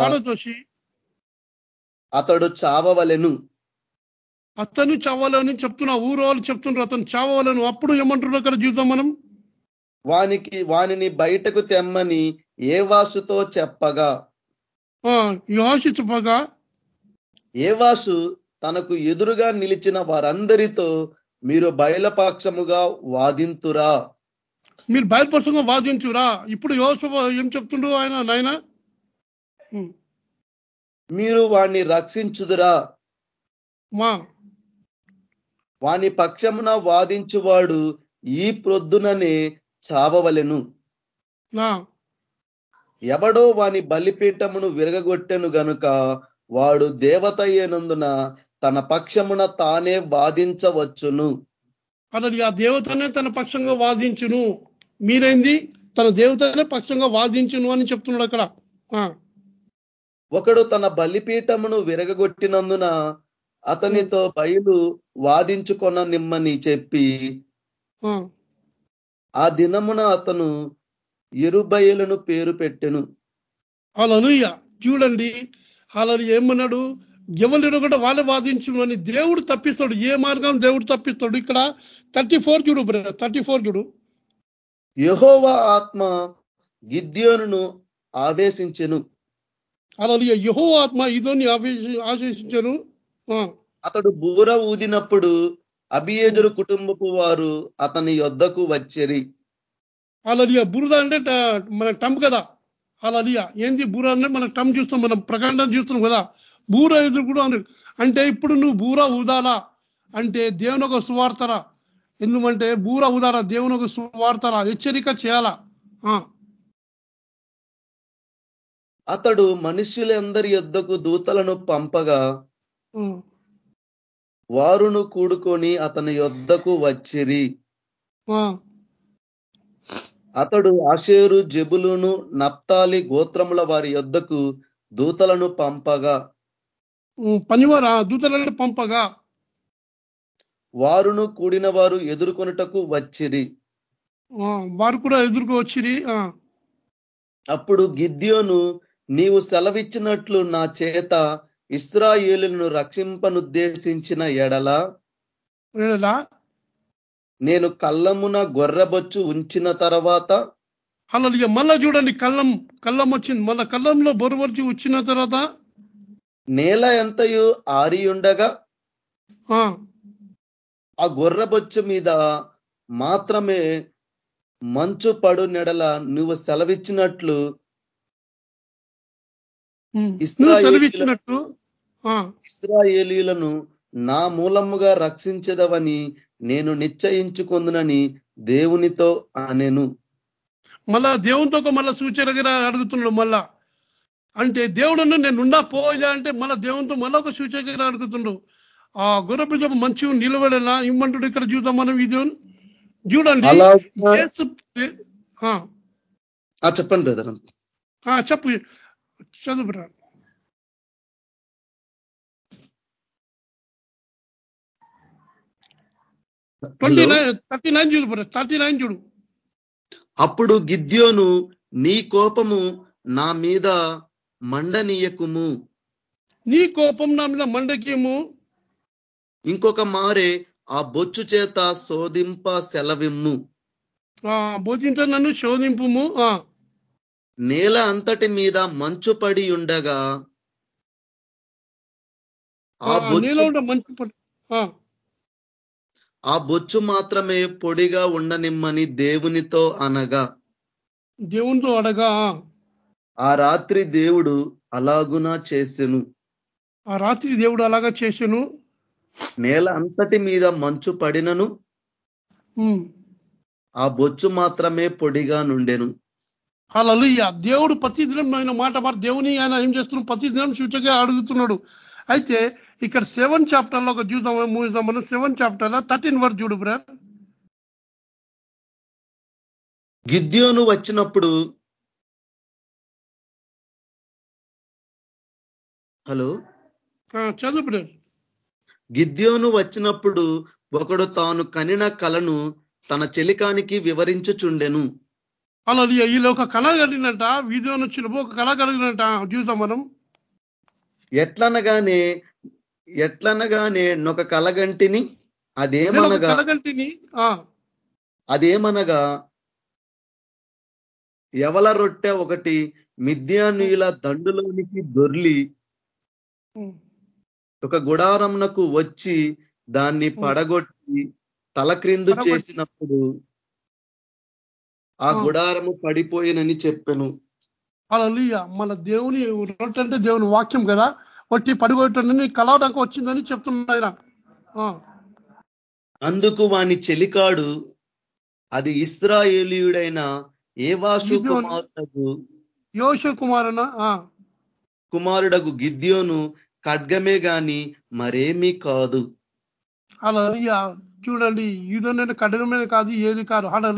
అతడు చావవలెను. అతను చావాలని చెప్తున్నా. ఊరు వాళ్ళు చెప్తున్నారు అతను చావాలను అప్పుడు ఏమంటున్నారు అక్కడ చూద్దాం మనం? వానికి వానిని బయటకు తెమ్మని ఏవాసుతో చెప్పగా. ఆ యోషి చెప్పగా? ఏవాసు తనకు ఎదురుగా నిలిచిన వారందరితో మీరు బయలపాక్షముగా వాదింతురా. మీరు బయలుపరచంగా వాదించురా. ఇప్పుడు యోసఫ ఏం చెప్తుండ్రు ఆయన నాయన? మీరు వాణ్ణి రక్షించుదురా. మా. వాని పక్షమున వాదించువాడు ఈ ప్రొద్దుననే చావవలెను. ఎవడో వాని బలిపీఠమును విరగగొట్టెను గనుక వాడు దేవత అయినందున తన పక్షమున తానే వాదించవచ్చును. అలాది ఆ దేవతనే తన పక్షంగా వాదించును. మీరేంది? తన దేవతనే పక్షంగా వాదించును అని చెప్తున్నాడు అక్కడ. ఒకడు తన బలిపీఠమును విరగగొట్టినందున అతనితో బయలు వాదించుకొన నిమ్మని చెప్పి ఆ, దినమున అతను ఇరుబయలను పేరు పెట్టెను. హల్లెలూయ. చూడండి అలాది ఏమన్నాడు? ఎవరిని కూడా వాళ్ళే వాదించును అని దేవుడు తప్పిస్తాడు. ఏ మార్గం దేవుడు తప్పిస్తాడు? ఇక్కడ థర్టీ ఫోర్ చూడు థర్టీ ఫోర్ చూడు. యెహోవా ఆత్మ గిద్యోనును ఆవేశించెను అలాది యహో ఆత్మ ఇదోని ఆవేశ- ఆశించాను ఆ, అతడు బూర ఊదినప్పుడు అభియేజరు కుటుంబపు వారు అతని యొద్దకు వచ్చిరి. అలాదియా బురద అంటే మన టంప్ కదా? అలాదియా ఏంది బూర అంటే మనం టంప్ చూస్తాం మనం ప్రకటన చూస్తున్నాం కదా? బూర ఎదురు కూడా అంటే ఇప్పుడు నువ్వు బూర ఊదాలా? అంటే దేవుని ఒక సువార్తరా? ఎందుకంటే బూర ఊదాలా దేవుని ఒక సువార్తరా? హెచ్చరిక చేయాలా? అతడు మనుష్యులందరి యొద్దకు దూతలను పంపగా వారును కూడుకొని అతని యొద్దకు వచ్చిరి. అతడు ఆషేరు జబులును నప్తాలి గోత్రముల వారి యొద్దకు దూతలను పంపగా. పనివారా? దూతలంటే పంపగా. వారును కూడిన వారు ఎదుర్కొనుటకు వచ్చిరి. వారు కూడా ఎదురుకు వచ్చిరి అప్పుడు గిద్యోను నీవు సెలవిచ్చినట్లు నా చేత ఇస్రాయేలును రక్షింపనుద్దేశించిన ఎడల? నేను కళ్ళమున గొర్రెబొచ్చు ఉంచిన తర్వాత అలాగే మళ్ళా చూడండి కళ్ళం కళ్ళం వచ్చింది మళ్ళా కళ్ళంలో బొరుబొరిచి వచ్చిన తర్వాత నేల ఎంతయు ఆరియుండగా ఆ, ఆ గొర్రెబొచ్చు మీద మాత్రమే మంచు పడు నెడల నువ్వు సెలవిచ్చినట్లు సెలవిచ్చినట్టు ఆ, ఇస్రాయేలీలను నా మూలముగా రక్షించదవని నేను నిశ్చయించుకుందునని దేవునితో అనెను. మళ్ళా దేవునితో ఒక మళ్ళా సూచనగా అడుగుతున్నాడు మళ్ళా. అంటే దేవుడు నేను ఉండా పోయా అంటే మళ్ళా దేవునితో మళ్ళా ఒక సూచనగా అడుగుతుండు ఆ గుర్రపు జబ్బు మంచి నిలబడేలా ఇమ్మంటుడు ఇక్కడ చూద్దాం మనం ఈ దేవుని. చూడండి చెప్పండి చెప్పు. చదువు బ్రా. ట్వంటీ నైన్ థర్టీ నైన్ చూడు థర్టీ నైన్ చూడు. అప్పుడు గిద్యోను నీ కోపము నా మీద మండనీయకుము. నీ కోపం నా మీద మండకేమో ఇంకొక మారే ఆ బొచ్చు చేత శోధింప సెలవిమ్ము. ఆ, బోధించ నన్ను శోధింపుము. ఆ, నేల అంతటి మీద మంచు పడి ఉండగా ఆ బొచ్చు. ఆ, మాత్రమే పొడిగా ఉండనిమ్మని దేవునితో అనగా దేవునితో అడగా ఆ, రాత్రి దేవుడు అలాగునా చేసెను. ఆ రాత్రి దేవుడు అలాగా చేశాను నేల అంతటి మీద మంచు పడినను. ఆ బొచ్చు మాత్రమే పొడిగా నుండెను. హల్లెలూయా. దేవుడు ప్రతి దినం ఆయన మాట మాట దేవుని ఆయన ఏం చేస్తున్నాడు? ప్రతి దినం సూచగా అడుగుతున్నాడు. అయితే ఇక్కడ సెవెన్ చాప్టర్లో ఒక చూద్దాం మూవీసాం మనం. సెవెన్ చాప్టర్లో థర్టీన్ వరకు చూడు బ్రదర్. గిద్యోను వచ్చినప్పుడు హలో? చదువు బ్రదర్. గిద్యోను వచ్చినప్పుడు ఒకడు తాను కనిన కలను తన చెలికానికి వివరించుచుండెను. అలా వీళ్ళు ఒక కళ కలిగినట్ట వీడియో వచ్చినప్పుడు ఒక కళ కలిగినట్ట చూద్దాం మనం ఎట్లనగానే ఎట్లనగానే నొక కలగంటిని ఒక అదేమనగా కళగంటిని ఆ, అదేమనగా ఎవల రొట్టె ఒకటి మిద్యానుయుల దండులోనికి దొర్లి ఒక గుడారంనకు వచ్చి దాన్ని పడగొట్టి తలక్రిందు పడగొట్టి. చేసినప్పుడు ఆ గుడారము పడిపోయినని చెప్పాను. అలా మన దేవుని అంటే దేవుని వాక్యం కదా? వట్టి పడిగొట్టండి కలవడానికి వచ్చిందని ఆ, అందుకు వాని చెలికాడు అది ఇస్రాయేలీయుడైన ఏవాసు. కుమారుడకు యోష కుమారున? ఆ, కుమారుడకు గిద్యోను ఖడ్గమే గాని మరేమీ కాదు. అలా చూడండి యూదోన్ కఠినమైన కాదు ఏది కాదు. అలా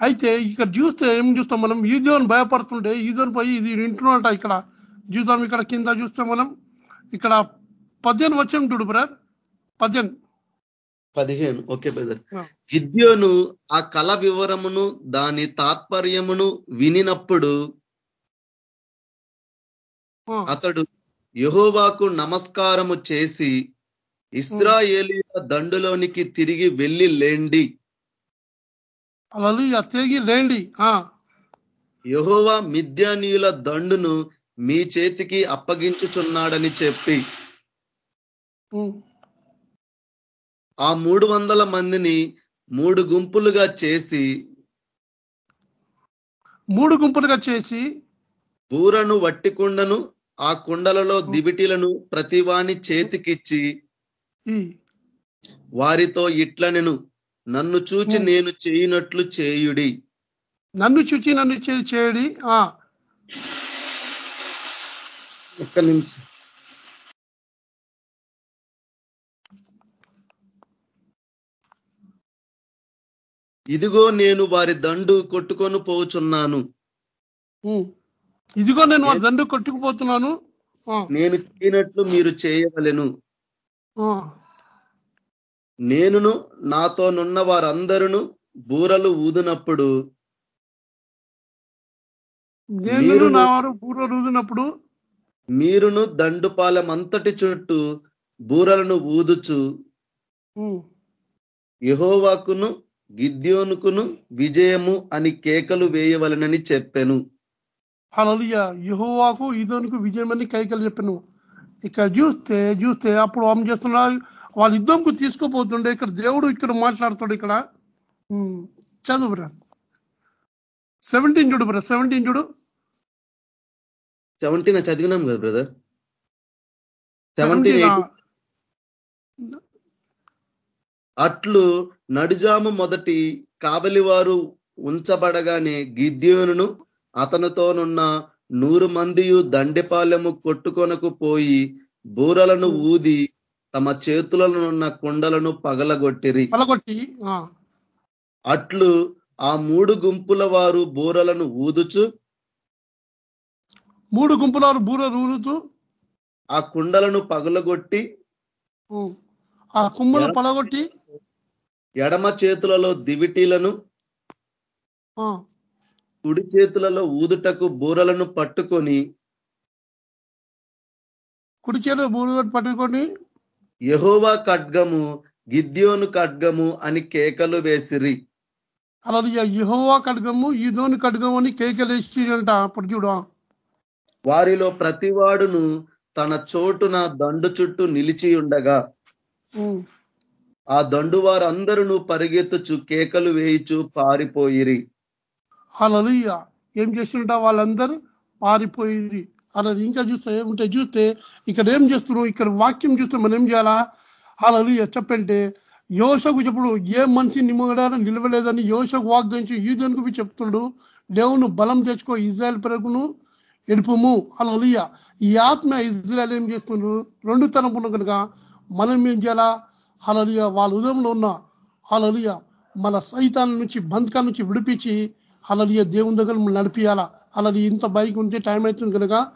అయితే ఇక్కడ చూస్తే ఏం చూస్తాం మనం? యూదోన్ భయపడుతుంటే యూదోన్ పోయి ఇది వింటున్నట ఇక్కడ. చూద్దాం ఇక్కడ కింద చూస్తే మనం. ఇక్కడ పద్దెనిమిది వచ్చాం చూడు బ్రదర్. పద్దెనిమిది పదిహేను. Okay brother. గిద్యోను ఆ కళ వివరమును దాని తాత్పర్యమును వినినప్పుడు అతడు యెహోవాకు నమస్కారము చేసి ఇస్రాయేలీల దండులోనికి తిరిగి వెళ్ళి లేండి. అలా తిరిగి లేండి. యెహోవా మిద్యానీయుల దండును మీ చేతికి అప్పగించుచున్నాడని చెప్పి. ఆ మూడు వందల మందిని మూడు గుంపులుగా చేసి మూడు గుంపులుగా చేసి బూరను వట్టి కుండను ఆ కుండలలో దివిటీలను ప్రతివాని చేతికిచ్చి వారితో ఇట్లనెను. నన్ను చూచి. నేను చేయునట్లు చేయుడి. నన్ను చూచి నన్ను చేయడి. ఒక్క నిమిషం. ఇదిగో నేను వారి దండు కొట్టుకొని పోచున్నాను. ఇదిగో నేను వాడి దండు కొట్టుకుపోతున్నాను. నేను చేయనట్లు మీరు చేయవలెను. నేనును నాతోనున్న వారందరూ బూరలు ఊదినప్పుడు నేను మీరు- నా వారు బూర రూదినప్పుడు మీరును దండుపాలెం అంతటి చుట్టూ బూరలను ఊదుచు. యెహోవాకును గిద్యోనుకును విజయము అని కేకలు వేయవలనని చెప్పెను. హల్లెలూయా. యెహోవాకు ఇదోనికి విజయమని కైకలు చెప్పాను. ఇక్కడ చూస్తే చూస్తే అప్పుడు ఆమె చేస్తున్నా వాళ్ళ యుద్ధంకు తీసుకుపోతుండే ఇక్కడ దేవుడు ఇక్కడ మాట్లాడుతాడు ఇక్కడ. చదువు బ్రా సెవెంటీన్ చూడు బ్రా సెవెంటీన్ చూడు. సెవెంటీన్ చదివినాం కదా బ్రదర్? సెవెంటీన్ 17 అట్లు నడుజాము మొదటి కావలివారు ఉంచబడగానే గిద్యోనును అతనితోనున్న నూరు మందియు దండెపాలెము కొట్టుకొనకు పోయి బూరలను ఊది తమ చేతులనున్న కుండలను పగలగొట్టిరి. పలగొట్టి ఆ, అట్లు ఆ మూడు గుంపుల వారు బూరలను ఊదుచు. మూడు గుంపుల బూర రూలుతూ ఆ కుండలను పగలగొట్టి. ఆ కుమ్మలు పలగొట్టి ఎడమ చేతులలో దివిటీలను. కుడి చేతులలో ఊదుటకు బూరలను పట్టుకొని. కుడి చేతులు బూర పట్టుకొని యెహోవా ఖడ్గము గిద్యోను ఖడ్గము అని కేకలు వేసిరి. అలా యహోవా కడగము ఈదోని కడగము అని కేకలేసి అంట అప్పుడు చూడు. వారిలో ప్రతివాడును తన చోటున దండు చుట్టూ నిలిచి ఉండగా ఆ దండు వారందరూ పరిగెత్తుచు కేకలు వేయిచు పారిపోయిరి. హల్లెలూయా. ఏం చేస్తుంటా వాళ్ళందరూ పారిపోయింది అలా ఇంకా చూస్తే ఏముంటే చూస్తే ఇక్కడ ఏం చేస్తున్నావు? ఇక్కడ వాక్యం చూస్తే మనం ఏం చేయాలా? అలా చెప్పంటే యోషకు చెప్పుడు ఏ మనిషి నిమ్మగడారు నిలవలేదని యోషకు వాగ్దించి యూదనుకు చెప్తుండు దేవును బలం తెచ్చుకో ఇజ్రాయల్ పెరుగును ఎడుపుము. హల్లెలూయా. ఈ ఆత్మ ఇజ్రాయల్ ఏం చేస్తుండ్రు? రెండు తరపున కనుక మనం ఏం చేయాలా? హల్లెలూయా. వాళ్ళ ఉదయంలో ఉన్న హల్లెలూయా. మన సైతాన్ నుంచి బంధకాల నుంచి విడిపించి అలలియ దేవుని దగ్గర నడిపియాలా? అలాది ఇంత బైక్ ఉంటే టైం అవుతుంది కనుక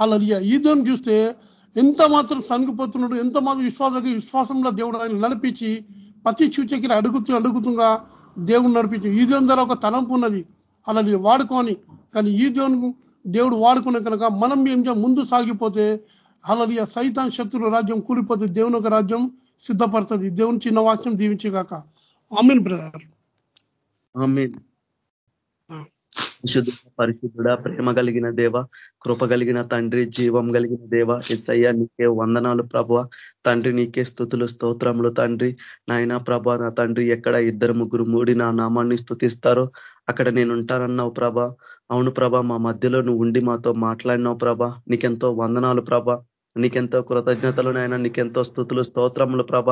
అలాది ఈదోని చూస్తే ఎంత మాత్రం సనుగుపోతున్నాడు ఎంత మాత్రం విశ్వాస విశ్వాసంలో దేవుడు ఆయన నడిపించి ప్రతి సూచకి అడుగుతూ అడుగుతుంగా దేవుడు నడిపించి ఈ దేవుని ద్వారా ఒక తలంపు ఉన్నది. అలాది వాడుకొని. కానీ ఈ దేవుని దేవుడు వాడుకున్న కనుక మనం ఏం ముందు సాగిపోతే అలాది సైతాన్ శత్రుల రాజ్యం కూలిపోతే దేవుని ఒక రాజ్యం సిద్ధపడుతుంది దేవుని చిన్న వాక్యం దీవించగాక ఆమెన్ బ్రదర్. ఆమేన్. విశుద్ధ పరిశుద్ధుడ ప్రేమ కలిగిన దేవ కృప కలిగిన తండ్రి జీవం కలిగిన దేవ ఎస్ఐయా నీకే వందనాలు ప్రభ తండ్రి నీకే స్థుతులు స్తోత్రములు తండ్రి. నాయన ప్రభ నా తండ్రి ఎక్కడ ఇద్దరు ముగ్గురు మూడి నా నామాన్ని స్థుతిస్తారో అక్కడ నేను ఉంటానన్నావు ప్రభ. అవును ప్రభ మా మధ్యలో నువ్వు ఉండి మాతో మాట్లాడినావు ప్రభ. నీకెంతో వందనాలు ప్రభ. నీకెంతో కృతజ్ఞతలు నాయన నీకెంతో స్థుతులు స్తోత్రములు ప్రభ.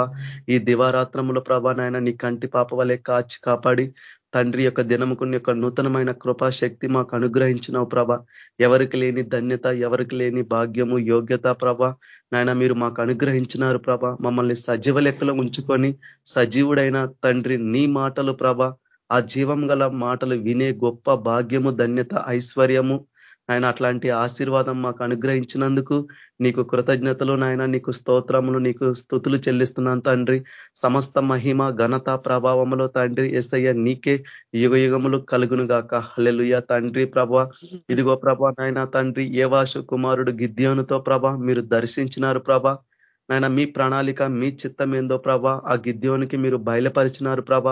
ఈ దివారాత్రములు ప్రభ నాయన నీ కంటి పాప వలె కాచి కాపాడి తండ్రి యొక్క దినముకుని యొక్క నూతనమైన కృపాశక్తి మాకు అనుగ్రహించినావు ప్రభ. ఎవరికి లేని ధన్యత ఎవరికి లేని భాగ్యము యోగ్యత ప్రభ. నాయన మీరు మాకు అనుగ్రహించినారు ప్రభ. మమ్మల్ని సజీవ లెక్కలో ఉంచుకొని సజీవుడైన తండ్రి నీ మాటలు ప్రభ. ఆ జీవం గల మాటలు వినే గొప్ప భాగ్యము ధన్యత ఐశ్వర్యము ఆయన అట్లాంటి ఆశీర్వాదం మాకు అనుగ్రహించినందుకు నీకు కృతజ్ఞతలు నాయన నీకు స్తోత్రములు నీకు స్థుతులు చెల్లిస్తున్నాను తండ్రి. సమస్త మహిమ ఘనత ప్రభావములో తండ్రి. ఎస్ఐ నీకే యుగ యుగములు కలుగును గాక హలెలుయ తండ్రి ప్రభ. ఇదిగో ప్రభ నాయన తండ్రి ఏవాసు కుమారుడు గిద్యోనుతో ప్రభ మీరు దర్శించినారు ప్రభ. నాయన మీ ప్రణాళిక మీ చిత్తం ఏందో ప్రభ ఆ గిద్యోనికి మీరు బయలుపరిచినారు ప్రభ.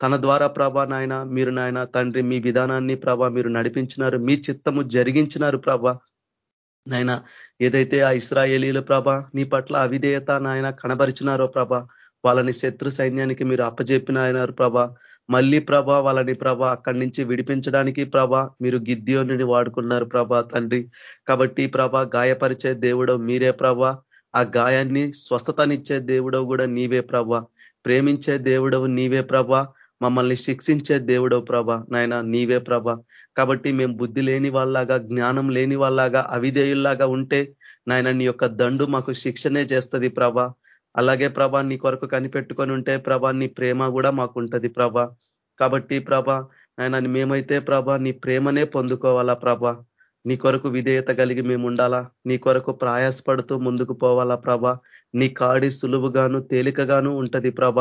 తన ద్వారా ప్రభా నాయన మీరు నాయన తండ్రి మీ విధానాన్ని ప్రభా మీరు నడిపించినారు మీ చిత్తము జరిగించినారు ప్రభా. నాయన ఏదైతే ఆ ఇస్రాయేలీల ప్రభ నీ పట్ల అవిధేయత నాయన కనబరిచినారో ప్రభ వాళ్ళని శత్రు సైన్యానికి మీరు అప్పజెప్పినారు ప్రభ. మళ్ళీ ప్రభ వాళ్ళని ప్రభ అక్కడి నుంచి విడిపించడానికి ప్రభ మీరు గిద్యోని వాడుకున్నారు ప్రభ తండ్రి. కాబట్టి ప్రభ గాయపరిచే దేవుడో మీరే ప్రభ. ఆ గాయాన్ని స్వస్థతనిచ్చే దేవుడో కూడా నీవే ప్రభ. ప్రేమించే దేవుడవు నీవే ప్రభ. మమ్మల్ని శిక్షించే దేవుడో ప్రభ నాయన నీవే ప్రభ. కాబట్టి మేము బుద్ధి లేని వాళ్ళలాగా జ్ఞానం లేని వాళ్ళలాగా అవిధేయుల్లాగా ఉంటే నాయన నీ యొక్క దండు మాకు శిక్షనే చేస్తుంది ప్రభ. అలాగే ప్రభ నీ కొరకు కనిపెట్టుకొని ఉంటే ప్రభ నీ ప్రేమ కూడా మాకు ఉంటుంది ప్రభ. కాబట్టి ప్రభ నాయన మేమైతే ప్రభ నీ ప్రేమనే పొందుకోవాలా ప్రభ. నీ కొరకు విధేయత కలిగి మేము ఉండాలా? నీ కొరకు ప్రయాసపడుతూ ముందుకు పోవాలా ప్రభ? నీ కాడి సులువుగాను తేలికగాను ఉంటది ప్రభ.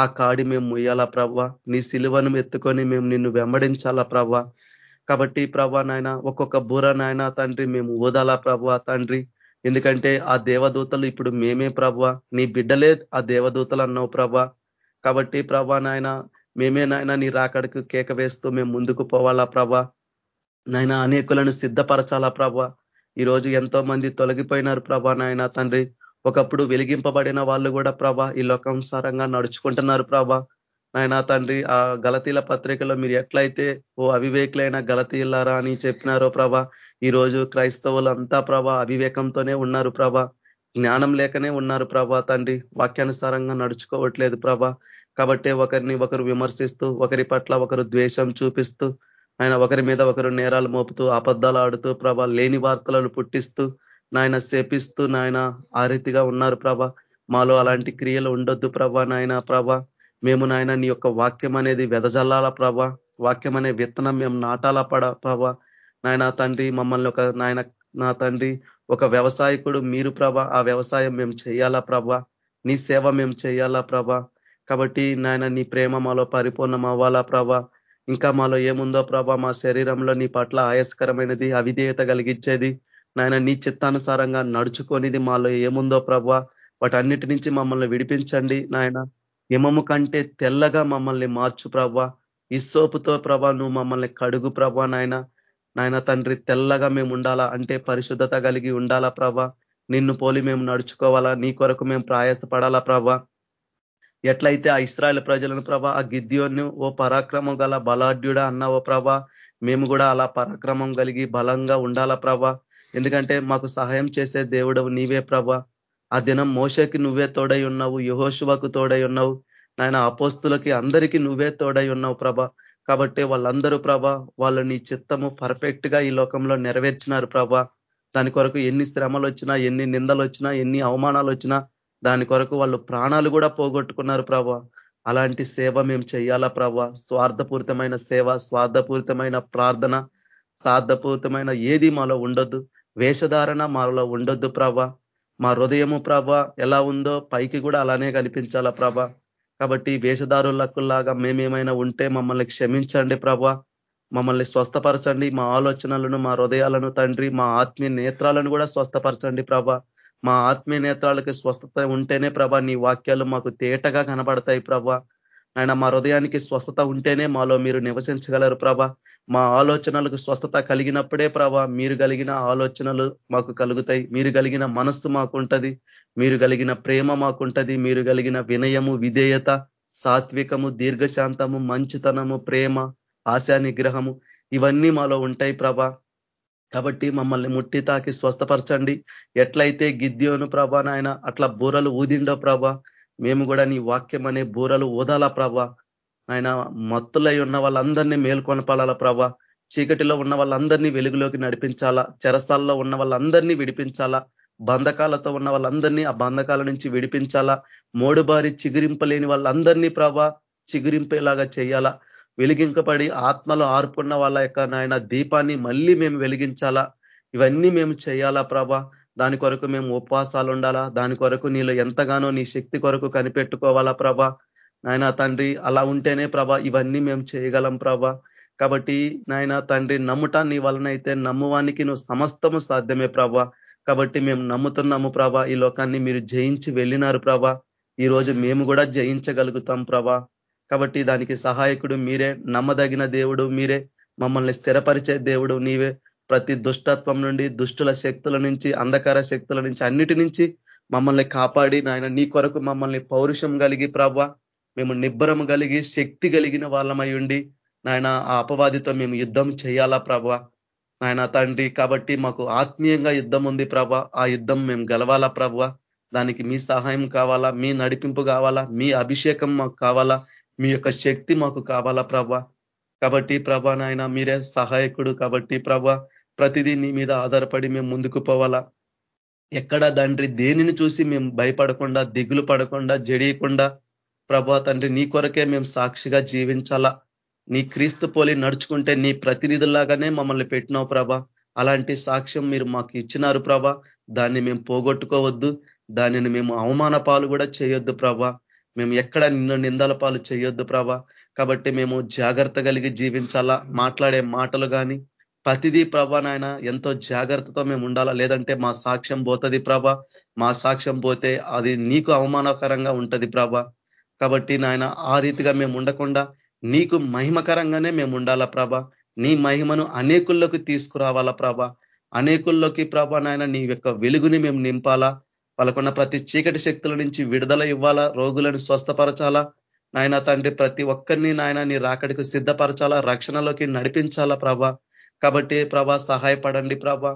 ఆ కాడి మేము ముయ్యాలా ప్రభ నీ సిలువను ఎత్తుకొని మేము నిన్ను వెంబడించాలా ప్రవ్వ? కాబట్టి ప్రభా నాయన ఒక్కొక్క బూర నాయన తండ్రి మేము ఓదాలా ప్రభ తండ్రి. ఎందుకంటే ఆ దేవదూతలు ఇప్పుడు మేమే ప్రభ నీ బిడ్డలే ఆ దేవదూతలు అన్నావు ప్రభ కాబట్టి ప్రభా నాయన మేమే నాయన నీ రాకడికి కేక వేస్తూ మేము ముందుకు పోవాలా ప్రభ నాయన అనేకులను సిద్ధపరచాలా ప్రభ ఈరోజు ఎంతో మంది తొలగిపోయినారు ప్రభా నాయన తండ్రి. ఒకప్పుడు వెలిగింపబడిన వాళ్ళు కూడా ప్రభ ఈ లోకంసారంగా నడుచుకుంటున్నారు ప్రభా. నాయన తండ్రి ఆ గలతీల పత్రికలో మీరు ఎట్లయితే ఓ అవివేకులైన గలతీలారా అని చెప్పినారో ప్రభా ఈ రోజు క్రైస్తవులంతా ప్రభా అవివేకంతోనే ఉన్నారు ప్రభా. జ్ఞానం లేకనే ఉన్నారు ప్రభా తండ్రి. వాక్యానుసారంగా నడుచుకోవట్లేదు ప్రభా. కాబట్టే ఒకరిని ఒకరు విమర్శిస్తూ ఒకరి పట్ల ఒకరు ద్వేషం చూపిస్తూ ఆయన ఒకరి మీద ఒకరు నేరాలు మోపుతూ అబద్ధాలు ఆడుతూ ప్రభా లేని వార్తలను పుట్టిస్తూ నాయన శపిస్తూ నాయన ఆ రీతిగా ఉన్నారు ప్రభ. మాలో అలాంటి క్రియలు ఉండొద్దు ప్రభ నాయన ప్రభ. మేము నాయన నీ యొక్క వాక్యం అనేది వెదజల్లాల ప్రభ. వాక్యం అనే విత్తనం మేము నాటాల పడ ప్రభ. నాయన తండ్రి మమ్మల్ని ఒక నాయన నా తండ్రి ఒక వ్యవసాయకుడు మీరు ప్రభ. ఆ వ్యవసాయం మేము చేయాలా ప్రభ. నీ సేవ మేము చేయాలా ప్రభ. కాబట్టి నాయన నీ ప్రేమ మాలో పరిపూర్ణం అవ్వాలా ప్రభ. ఇంకా మాలో ఏముందో ప్రభ మా శరీరంలో నీ పట్ల ఆయస్కరమైనది అవిధేయత కలిగించేది. నాయన నీ చిత్తానుసారంగా నడుచుకొనిది మాలో ఏముందో ప్రభ? వాటన్నిటి నుంచి మమ్మల్ని విడిపించండి నాయన. హిమము కంటే తెల్లగా మమ్మల్ని మార్చు ప్రభ. సోపుతో ప్రభ నువ్వు మమ్మల్ని కడుగు ప్రభ నాయన. నాయన తండ్రి తెల్లగా మేము ఉండాలా? అంటే పరిశుద్ధత కలిగి ఉండాలా ప్రభ? నిన్ను పోలి మేము నడుచుకోవాలా? నీ కొరకు మేము ప్రయాసపడాలా ప్రభ? ఎట్లయితే ఆ ఇస్రాయల్ ప్రజలను ప్రభ ఆ గిద్యోన్ని ఓ పరాక్రమం గల బలాఢ్యుడా ఓ ప్రభ మేము కూడా అలా పరాక్రమం కలిగి బలంగా ఉండాలా ప్రభ? ఎందుకంటే మాకు సహాయం చేసే దేవుడవు నీవే ప్రభ. ఆ దినం మోసకి నువ్వే తోడై ఉన్నావు యహోశువకు తోడై ఉన్నావు నాయన అపోస్తులకి అందరికీ నువ్వే తోడై ఉన్నావు ప్రభ. కాబట్టి వాళ్ళందరూ ప్రభ వాళ్ళు నీ చిత్తము పర్ఫెక్ట్గా ఈ లోకంలో నెరవేర్చినారు ప్రభ. దాని కొరకు ఎన్ని శ్రమలు వచ్చినా ఎన్ని నిందలు వచ్చినా ఎన్ని అవమానాలు వచ్చినా దాని కొరకు వాళ్ళు ప్రాణాలు కూడా పోగొట్టుకున్నారు ప్రభ. అలాంటి సేవ మేము చేయాలా ప్రభ? స్వార్థపూరితమైన సేవ స్వార్థపూరితమైన ప్రార్థన స్వార్థపూరితమైన ఏది మాలో ఉండొద్దు. వేషధారణ మాలో ఉండొద్దు ప్రభ. మా హృదయము ప్రభ ఎలా ఉందో పైకి కూడా అలానే కనిపించాలా ప్రభ. కాబట్టి వేషధారులకులాగా మేమేమైనా ఉంటే మమ్మల్ని క్షమించండి ప్రభ. మమ్మల్ని స్వస్థపరచండి. మా ఆలోచనలను మా హృదయాలను తండ్రి మా ఆత్మీయ నేత్రాలను కూడా స్వస్థపరచండి ప్రభ. మా ఆత్మీయ నేత్రాలకి స్వస్థత ఉంటేనే ప్రభ నీ వాక్యాలు మాకు తేటగా కనబడతాయి ప్రభ. ఆయన మా హృదయానికి స్వస్థత ఉంటేనే మాలో మీరు నివసించగలరు ప్రభ. మా ఆలోచనలకు స్వస్థత కలిగినప్పుడే ప్రభ మీరు కలిగిన ఆలోచనలు మాకు కలుగుతాయి. మీరు కలిగిన మనస్సు మాకుంటది. మీరు కలిగిన ప్రేమ మాకుంటది. మీరు కలిగిన వినయము విధేయత సాత్వికము దీర్ఘశాంతము మంచితనము ప్రేమ ఆశా నిగ్రహము ఇవన్నీ మాలో ఉంటాయి ప్రభా. కాబట్టి మమ్మల్ని ముట్టి తాకి స్వస్థపరచండి. ఎట్లయితే గిద్యోను ప్రభా నాయన అట్లా బూరలు ఊదిండో ప్రభ మేము కూడా నీ వాక్యం అనే బూరలు ఊదాలా ప్రభా. ఆయన మత్తులై ఉన్న వాళ్ళందరినీ మేల్కొనపాల ప్రభా. చీకటిలో ఉన్న వాళ్ళందరినీ వెలుగులోకి నడిపించాలా. చెరసాల్లో ఉన్న వాళ్ళందరినీ విడిపించాలా. బంధకాలతో ఉన్న వాళ్ళందరినీ ఆ బంధకాల నుంచి విడిపించాలా. మోడుబారి చిగురింపలేని వాళ్ళందరినీ ప్రభా చిగురింపేలాగా చేయాలా. వెలిగింపబడి ఆత్మలో ఆర్పున్న వాళ్ళ యొక్క నాయన దీపాన్ని మళ్ళీ మేము వెలిగించాలా. ఇవన్నీ మేము చేయాలా ప్రభా. దాని కొరకు మేము ఉపవాసాలు ఉండాలా? దాని కొరకు నీలో ఎంతగానో నీ శక్తి కొరకు కనిపెట్టుకోవాలా ప్రభా? నాయన తండ్రి అలా ఉంటేనే ప్రభా ఇవన్నీ మేము చేయగలం ప్రభా. కాబట్టి నాయన తండ్రి నమ్ముటాన్ని వలనైతే నమ్మువానికి నువ్వు సమస్తము సాధ్యమే ప్రభా. కాబట్టి మేము నమ్ముతున్నాము ప్రభా ఈ లోకాన్ని మీరు జయించి వెళ్ళినారు ప్రభా. ఈ రోజు మేము కూడా జయించగలుగుతాం ప్రభా. కాబట్టి దానికి సహాయకుడు మీరే నమ్మదగిన దేవుడు మీరే మమ్మల్ని స్థిరపరిచే దేవుడు నీవే. ప్రతి దుష్టత్వం నుండి దుష్టుల శక్తుల నుంచి అంధకార శక్తుల నుంచి అన్నిటి నుంచి మమ్మల్ని కాపాడి నాయన నీ కొరకు మమ్మల్ని పౌరుషం కలిగి ప్రవ్వ. మేము నిబ్బరం కలిగి శక్తి కలిగిన వాళ్ళమై ఉండి నాయన ఆ అపవాదితో మేము యుద్ధం చేయాలా ప్రభ నాయన తండ్రి కాబట్టి మాకు ఆత్మీయంగా యుద్ధం ఉంది ప్రభ ఆ యుద్ధం మేము గెలవాలా ప్రభ దానికి మీ సహాయం కావాలా మీ నడిపింపు కావాలా మీ అభిషేకం మాకు కావాలా మీ యొక్క శక్తి మాకు కావాలా ప్రభ కాబట్టి ప్రభా నాయన మీరే సహాయకుడు కాబట్టి ప్రభా ప్రతిదీ నీ మీద ఆధారపడి మేము ముందుకు పోవాలా? ఎక్కడ తండ్రి దేనిని చూసి మేము భయపడకుండా దిగులు పడకుండా జడియకుండా ప్రభా తండ్రి నీ కొరకే మేము సాక్షిగా జీవించాలా? నీ క్రీస్తు పోలి నడుచుకుంటే నీ ప్రతినిధుల్లాగానే మమ్మల్ని పెట్టినావు ప్రభా. అలాంటి సాక్ష్యం మీరు మాకు ఇచ్చినారు ప్రభా. దాన్ని మేము పోగొట్టుకోవద్దు. దానిని మేము అవమాన పాలు కూడా చేయొద్దు ప్రభా. మేము ఎక్కడ నిన్ను నిందల పాలు చేయొద్దు ప్రభా. కాబట్టి మేము జాగ్రత్త కలిగి జీవించాలా? మాట్లాడే మాటలు కానీ ప్రతిదీ ప్రభా నాయన ఎంతో జాగ్రత్తతో మేము ఉండాలా? లేదంటే మా సాక్ష్యం పోతుంది ప్రభ. మా సాక్ష్యం పోతే అది నీకు అవమానకరంగా ఉంటుంది ప్రభ. కాబట్టి నాయన ఆ రీతిగా మేము ఉండకుండా నీకు మహిమకరంగానే మేము ఉండాలా ప్రభ. నీ మహిమను అనేకుల్లోకి తీసుకురావాలా ప్రభ. అనేకుల్లోకి ప్రభ నాయన నీ యొక్క వెలుగుని మేము నింపాలా? వాళ్ళకున్న ప్రతి చీకటి శక్తుల నుంచి విడుదల ఇవ్వాలా? రోగులను స్వస్థపరచాలా? నాయన తండ్రి ప్రతి ఒక్కరిని నాయన నీ రాకడికి సిద్ధపరచాలా? రక్షణలోకి నడిపించాలా ప్రభా? కాబట్టి ప్రభా సహాయపడండి ప్రభా.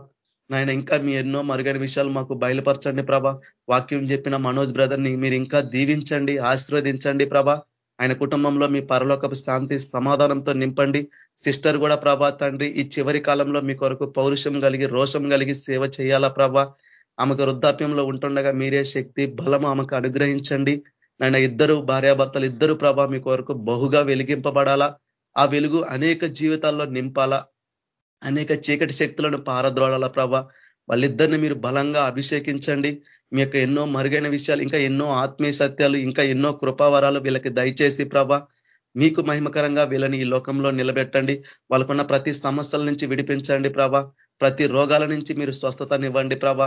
నాయన ఇంకా మీ ఎన్నో మరుగైన విషయాలు మాకు బయలుపరచండి ప్రభా. వాక్యం చెప్పిన మనోజ్ బ్రదర్ని మీరు ఇంకా దీవించండి ఆశీర్వదించండి ప్రభా. ఆయన కుటుంబంలో మీ పరలోకపు శాంతి సమాధానంతో నింపండి. సిస్టర్ కూడా ప్రభా తండ్రి ఈ చివరి కాలంలో మీ కొరకు పౌరుషం కలిగి రోషం కలిగి సేవ చేయాలా ప్రభా. ఆమెకు వృద్ధాప్యంలో ఉంటుండగా మీరే శక్తి బలం ఆమెకు అనుగ్రహించండి. నాయన ఇద్దరు భార్యాభర్తలు ఇద్దరు ప్రభా మీ కొరకు బహుగా వెలిగింపబడాలా. ఆ వెలుగు అనేక జీవితాల్లో నింపాలా. అనేక చీకటి శక్తులను పారద్రోడాల ప్రభ. వాళ్ళిద్దరిని మీరు బలంగా అభిషేకించండి. మీ యొక్క ఎన్నో మరుగైన విషయాలు ఇంకా ఎన్నో ఆత్మీయ సత్యాలు ఇంకా ఎన్నో కృపావరాలు వీళ్ళకి దయచేసి ప్రభ. మీకు మహిమకరంగా వీళ్ళని ఈ లోకంలో నిలబెట్టండి. వాళ్ళకున్న ప్రతి సమస్యల నుంచి విడిపించండి ప్రభ. ప్రతి రోగాల నుంచి మీరు స్వస్థతనివ్వండి ప్రభ.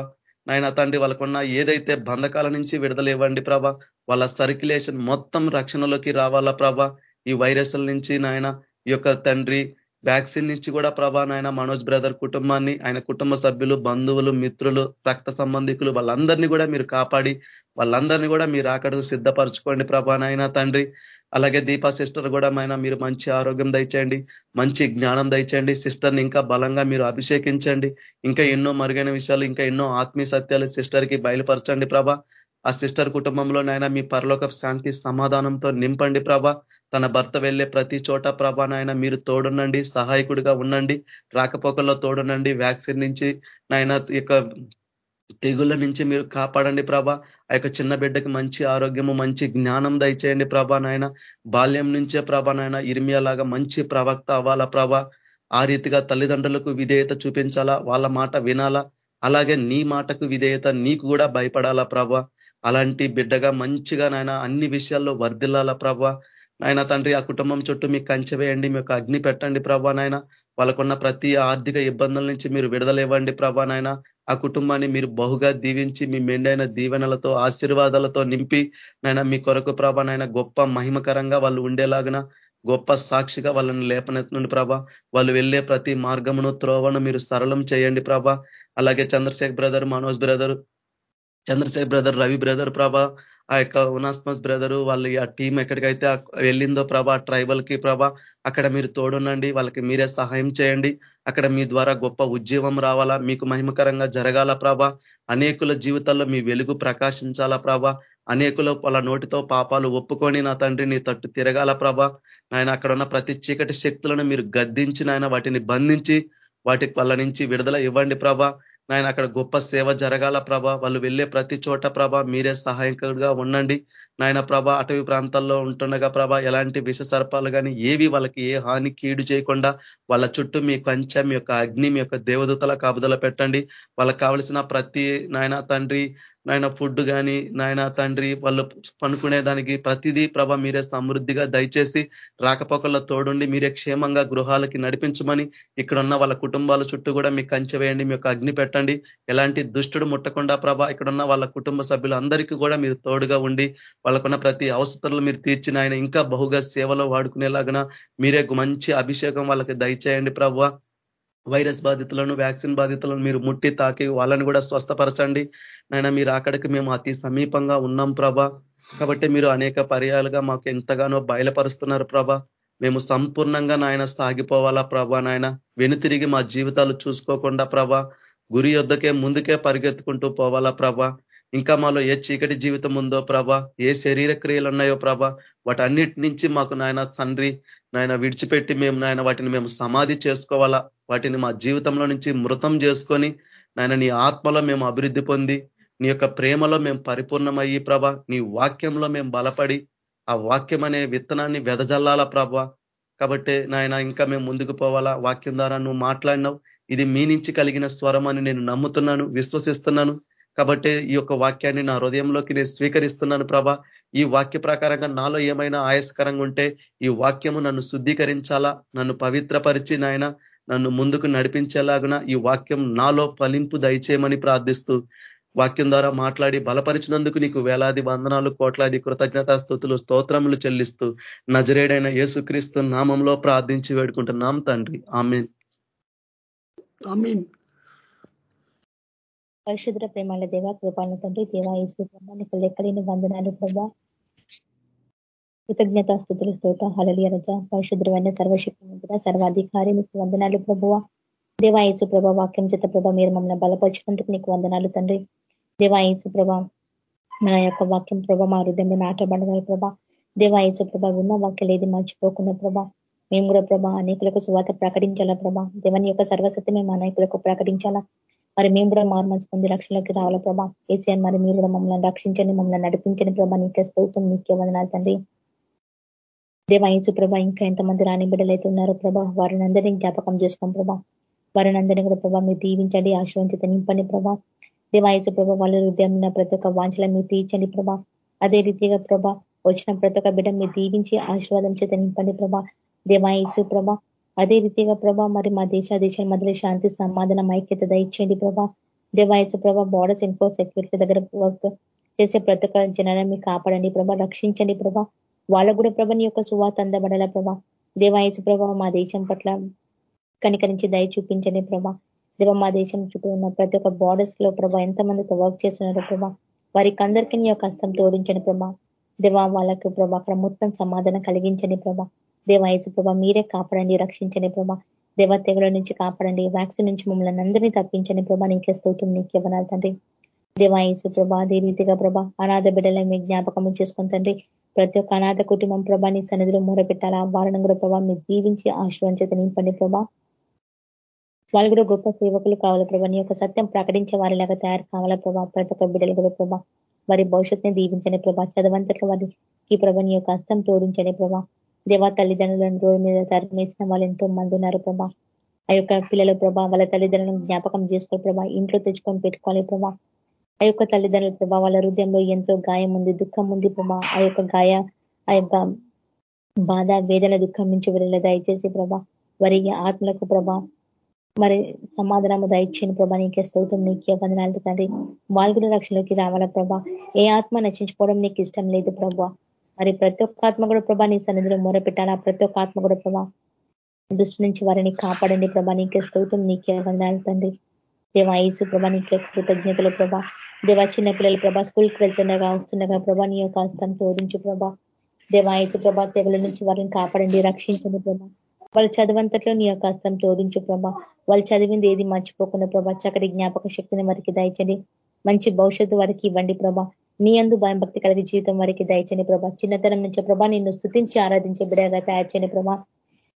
నాయన తండ్రి వాళ్ళకున్న ఏదైతే బంధకాల నుంచి విడుదల ఇవ్వండి ప్రభ. వాళ్ళ సర్క్యులేషన్ మొత్తం రక్షణలోకి రావాలా ప్రభ. ఈ వైరస్ల నుంచి నాయన ఈ యొక్క తండ్రి వ్యాక్సిన్ నుంచి కూడా ప్రభా నాయన మనోజ్ బ్రదర్ కుటుంబాన్ని ఆయన కుటుంబ సభ్యులు బంధువులు మిత్రులు రక్త సంబంధికులు వాళ్ళందరినీ కూడా మీరు కాపాడి వాళ్ళందరినీ కూడా మీరు అక్కడకు సిద్ధపరచుకోండి ప్రభా నాయన తండ్రి. అలాగే దీపా సిస్టర్ కూడా మైన మీరు మంచి ఆరోగ్యం దయచేయండి మంచి జ్ఞానం దయచేయండి సిస్టర్ని ఇంకా బలంగా మీరు అభిషేకించండి ఇంకా ఎన్నో మరుగైన విషయాలు ఇంకా ఎన్నో ఆత్మీయ సత్యాలు సిస్టర్కి బయలుపరచండి ప్రభా. ఆ సిస్టర్ కుటుంబంలో నాయన మీ పరలోక శాంతి సమాధానంతో నింపండి ప్రభ. తన భర్త వెళ్ళే ప్రతి చోట ప్రభ నాయన మీరు తోడునండి సహాయకుడిగా ఉండండి రాకపోకల్లో తోడునండి వ్యాక్సిన్ నుంచి నాయన యొక్క తెగుళ్ళ నుంచి మీరు కాపాడండి ప్రభ. ఆ యొక్క చిన్న బిడ్డకి మంచి ఆరోగ్యము మంచి జ్ఞానం దయచేయండి ప్రభా నాయన బాల్యం నుంచే ప్రభా నాయన ఇర్మియాలాగా మంచి ప్రవక్త అవ్వాలా ప్రభ. ఆ రీతిగా తల్లిదండ్రులకు విధేయత చూపించాలా వాళ్ళ మాట వినాలా అలాగే నీ మాటకు విధేయత నీకు కూడా భయపడాలా ప్రభ. అలాంటి బిడ్డగా మంచిగా నాయన అన్ని విషయాల్లో వర్ధిల్లాల ప్రభ. నాయన తండ్రి ఆ కుటుంబం చుట్టూ మీకు కంచె వేయండి మీకు అగ్ని పెట్టండి ప్రభా నాయన. వాళ్ళకున్న ప్రతి ఆర్థిక ఇబ్బందుల నుంచి మీరు విడుదలేవ్వండి ప్రభా నాయన. ఆ కుటుంబాన్ని మీరు బహుగా దీవించి మీ మెండైన దీవెనలతో ఆశీర్వాదాలతో నింపి నాయన మీ కొరకు ప్రభా నాయన గొప్ప మహిమకరంగా వాళ్ళు ఉండేలాగిన గొప్ప సాక్షిగా వాళ్ళని లేపనెత్తండి ప్రభా. వాళ్ళు వెళ్ళే ప్రతి మార్గమును త్రోవను మీరు సరళం చేయండి ప్రభా. అలాగే Chandrashekhar brother Manoj brother Chandrashekhar brother Ravi brother ప్రభ ఆ యొక్క ఉనాస్మస్ బ్రదర్ వాళ్ళు ఆ టీం ఎక్కడికైతే వెళ్ళిందో ప్రభా ట్రైబల్కి ప్రభా అక్కడ మీరు తోడునండి వాళ్ళకి మీరే సహాయం చేయండి అక్కడ మీ ద్వారా గొప్ప ఉద్యమం రావాలా మీకు మహిమకరంగా జరగాల ప్రభా అనేకుల జీవితాల్లో మీ వెలుగు ప్రకాశించాలా ప్రభ అనేకులు వాళ్ళ నోటితో పాపాలు ఒప్పుకొని నా తండ్రి నీ తట్టు తిరగాల ప్రభా నాయన అక్కడ ఉన్న ప్రతి చీకటి శక్తులను మీరు గద్దించి నాయన వాటిని బంధించి వాటి వాళ్ళ నుంచి విడుదల ఇవ్వండి ప్రభా నాయన అక్కడ గొప్ప సేవ జరగాల ప్రభ. వాళ్ళు వెళ్ళే ప్రతి చోట ప్రభ మీరే సహాయకుడిగా ఉండండి. నాయన ప్రభ అటవీ ప్రాంతాల్లో ఉంటుండగా ప్రభ ఎలాంటి విష సర్పాలు కానీ ఏవి వాళ్ళకి ఏ హాని కీడు చేయకుండా వాళ్ళ చుట్టూ మీ కంచె మీ యొక్క అగ్ని మీ యొక్క దేవదూతల కాపుదల పెట్టండి. వాళ్ళకి కావలసిన ప్రతి నాయన తండ్రి నాయన ఫుడ్ కానీ నాయన తండ్రి వాళ్ళు పనుకునే దానికి ప్రతిదీ ప్రభ మీరే సమృద్ధిగా దయచేసి రాకపోకల్లో తోడుండి మీరే క్షేమంగా గృహాలకి నడిపించమని ఇక్కడ ఉన్న వాళ్ళ కుటుంబాల చుట్టూ కూడా మీకు కంచె వేయండి మీ అగ్ని పెట్టండి. ఎలాంటి దుష్టుడు ముట్టకుండా ప్రభ ఇక్కడ ఉన్న వాళ్ళ కుటుంబ సభ్యులందరికీ కూడా మీరు తోడుగా ఉండి వాళ్ళకున్న ప్రతి అవసరాలు మీరు తీర్చిన ఆయన ఇంకా బహుగా సేవలో వాడుకునేలాగా మీరే మంచి అభిషేకం వాళ్ళకి దయచేయండి ప్రభ. వైరస్ బాధితులను వ్యాక్సిన్ బాధితులను మీరు ముట్టి తాకి వాళ్ళని కూడా స్వస్థపరచండి. నాయన మీరు అక్కడికి మేము అతి సమీపంగా ఉన్నాం ప్రభ. కాబట్టి మీరు అనేక పర్యాలుగా మాకు ఎంతగానో బయలుపరుస్తున్నారు ప్రభ. మేము సంపూర్ణంగా నాయన సాగిపోవాలా ప్రభా నాయన. వెనుతిరిగి మా జీవితాలు చూసుకోకుండా ప్రభ గురి యొద్దకే ముందుకే పరిగెత్తుకుంటూ పోవాలా ప్రభా. ఇంకా మాలో ఏ చీకటి జీవితం ఉందో ప్రభ ఏ శరీర క్రియలు ఉన్నాయో ప్రభ వాటన్నిటి నుంచి మాకు నాయన తండ్రి నాయన విడిచిపెట్టి మేము నాయన వాటిని మేము సమాధి చేసుకోవాలా. వాటిని మా జీవితంలో నుంచి మృతం చేసుకొని నాయన నీ ఆత్మలో మేము అభివృద్ధి పొంది నీ యొక్క ప్రేమలో మేము పరిపూర్ణమయ్యి ప్రభ నీ వాక్యంలో మేము బలపడి ఆ వాక్యం అనే విత్తనాన్ని వెదజల్లాల ప్రభ. కాబట్టి నాయన ఇంకా మేము ముందుకు పోవాలా. వాక్యం ద్వారా నువ్వు మాట్లాడినావు. ఇది మీ నుంచి కలిగిన స్వరం అని నేను నమ్ముతున్నాను విశ్వసిస్తున్నాను. కాబట్టి ఈ యొక్క వాక్యాన్ని నా హృదయంలోకి నేను స్వీకరిస్తున్నాను ప్రభా. ఈ వాక్య ప్రకారంగా నాలో ఏమైనా ఆయస్కరంగా ఉంటే ఈ వాక్యము నన్ను శుద్ధీకరించాలా? నన్ను పవిత్రపరిచి నాయన నన్ను ముందుకు నడిపించేలాగున ఈ వాక్యం నాలో ఫలింపు దయచేయమని ప్రార్థిస్తూ వాక్యం ద్వారా మాట్లాడి బలపరిచినందుకు నీకు వేలాది వందనాలు కోట్లాది కృతజ్ఞతా స్థుతులు స్తోత్రములు చెల్లిస్తూ నజరేడైన యేసుక్రీస్తు నామంలో ప్రార్థించి వేడుకుంటున్నాం తండ్రి. ఆమెన్. పరిశుద్ర ప్రేమాల దేవ కృపాలను తండ్రి దేవా ఈశ్వ ప్రభా నీకు లెక్కలేని వందనాలు ప్రభా. కృతజ్ఞత స్థుతులు స్తోత హళలియ రజ. పరిశుద్రమైన సర్వశక్తి సర్వాధికారి మీకు వందనాలు ప్రభువ దేవాయసు ప్రభ వాక్యం చేత ప్రభ మీరు మమ్మల్ని బలపరిచినందుకు నీకు వందనాలు తండ్రి. దేవాయసు ప్రభ మన యొక్క వాక్యం ప్రభ మా హృదయంలో నాటబడగల ప్రభ. దేవాయసు ప్రభ ఉన్న వాక్యం ఏది మర్చిపోకుండా ప్రభ మేము కూడా ప్రభ అనేకులకు సువాత ప్రకటించాలా ప్రభ. దేవని యొక్క సర్వసత్యం మేము అనేకులకు ప్రకటించాలా. మరి మేము కూడా మారు మంచి పొంది రక్షణలోకి రావాల ప్రభా? కేసీఆర్ మరి మీరు కూడా మమ్మల్ని రక్షించండి మమ్మల్ని నడిపించండి ప్రభా. నీకే స్తోత్రం నీకే వదనాలు తండ్రి. దేవాయించు ప్రభా ఇంకా ఎంతమంది రాని బిడ్డలైతే ఉన్నారో ప్రభా వారిని అందరినీ జ్ఞాపకం చేసుకోం ప్రభా వారిని అందరినీ కూడా ప్రభా మీరు దీవించండి ఆశ్రయించి నింపండి ప్రభా. దేవాయచు ప్రభా వాళ్ళ హృదయం ప్రతి ఒక్క వాంఛల మీరు తీర్చండి ప్రభా. అదే రీతిగా ప్రభా వచ్చిన ప్రతి ఒక్క బిడ్డ మీరు దీవించి ఆశీర్వాదం చేత నింపండి ప్రభా. దేవాయచు ప్రభా అదే రీతిగా ప్రభా మరి మా దేశ దేశాల మధ్యలో శాంతి సమాధానం ఐక్యత దయచేయండి ప్రభా. దేవాయచ ప్రభా బార్డర్స్ ఇన్ఫో సెక్యూరిటీ దగ్గర వర్క్ చేసే ప్రతి ఒక్క జనాన్ని కాపాడండి ప్రభా రక్షించండి ప్రభా. వాళ్ళకు కూడా ప్రభని యొక్క సువాత అందబడాల ప్రభా. దేవాయచ ప్రభా మా దేశం పట్ల కనికరించి దయ చూపించండి ప్రభా. దేవ మా దేశం చుట్టూ ఉన్న ప్రతి ఒక్క బార్డర్స్లో ప్రభా ఎంతమందితో వర్క్ చేస్తున్నారు ప్రభా. వారికి అందరికీ నీ యొక్క హస్తం తోడించండి ప్రభా. దేవా వాళ్ళకు ప్రభా అక్కడ మొత్తం సమాధానం కలిగించండి ప్రభా. దేవాయసు ప్రభా మీరే కాపాడండి రక్షించని ప్రభా. దేవ తెగుల నుంచి కాపాడండి వ్యాక్సిన్ నుంచి మమ్మల్ని అందరినీ తప్పించని ప్రభా. నీకే స్తోత్రం నీకే వనాలి తండ్రి. దేవాయసు ప్రభా అదే రీతిగా ప్రభా అనాథ బిడ్డలను మీ జ్ఞాపకం చేసుకుని తండ్రి ప్రతి ఒక్క అనాథ కుటుంబం ప్రభా నీ సన్నిధిలో మూరపెట్టాలా? వారిని కూడా ప్రభా మీరు దీవించి ఆశ్రయించేత నింపండి ప్రభా. వాళ్ళు కూడా గొప్ప సేవకులు కావాలి ప్రభా. నీ యొక్క సత్యం ప్రకటించే వారిలాగా తయారు కావాలా ప్రభా? ప్రతి ఒక్క బిడ్డలు కూడా ప్రభా వారి భవిష్యత్తుని దీవించని ప్రభా. చదవంతట్లో వారికి ప్రభా నీ యొక్క హస్తం తోడించని ప్రభా. దేవా తల్లిదండ్రులను రోడ్డు మీద తరిమేసిన వాళ్ళు ఎంతో మంది ఉన్నారు ప్రభా. ఆ యొక్క పిల్లల ప్రభా వాళ్ళ తల్లిదండ్రులను జ్ఞాపకం చేసుకోవాలి ప్రభా. ఇంట్లో తెచ్చుకొని పెట్టుకోవాలి ప్రభా. ఆ యొక్క తల్లిదండ్రుల ప్రభా వాళ్ళ హృదయంలో ఎంతో గాయం ఉంది దుఃఖం ఉంది ప్రభా. ఆ యొక్క గాయ ఆ యొక్క బాధ వేదన దుఃఖం నుంచి వెళ్ళలే దయచేసి ప్రభా. వారి ఆత్మలకు ప్రభా మరి సమాధానము దయచేయని ప్రభా. నీకే స్తోత్రం నీకే వందనాలు తండ్రి. వాళ్ళు కూడా రక్షణలోకి రావాల ప్రభా. ఏ ఆత్మ నశించుకోవడం నీకు ఇష్టం లేదు ప్రభా. మరి ప్రతి ఒక్క ఆత్మ కూడా ప్రభా నీ సన్నిధిలో మొరపెట్టాలా? ప్రతి ఒక్క ఆత్మ కూడా ప్రభా దృష్టి నుంచి వారిని కాపాడండి ప్రభా. నీకే స్తోత్రం నీకే వందనాలు తండ్రి. దేవా ఈసు ప్రభా నీకే కృతజ్ఞతలు ప్రభా. దేవా చిన్న పిల్లలు ప్రభా స్కూల్కి వెళ్తుండగా వస్తుండగా ప్రభా నీ యొక్క హస్తం తోడించు ప్రభా. దేవాయచు ప్రభా తెగుల నుంచి వారిని కాపాడండి రక్షించండి ప్రభా. వాళ్ళు చదివంతట్లో నీ యొక్క హస్తం తోడించు ప్రభా. వాళ్ళు చదివింది ఏది మర్చిపోకుండా ప్రభా చక్కటి జ్ఞాపక శక్తిని వారికి దయచండి. మంచి భవిష్యత్తు వారికి ఇవ్వండి ప్రభా. నీ అందు భయం భక్తి కలిగి జీవితం వారికి దయచని ప్రభా. చిన్నతనం నుంచి ప్రభా నిన్ను స్థుతించి ఆరాధించే బిడగా తయారు చేయని ప్రభా.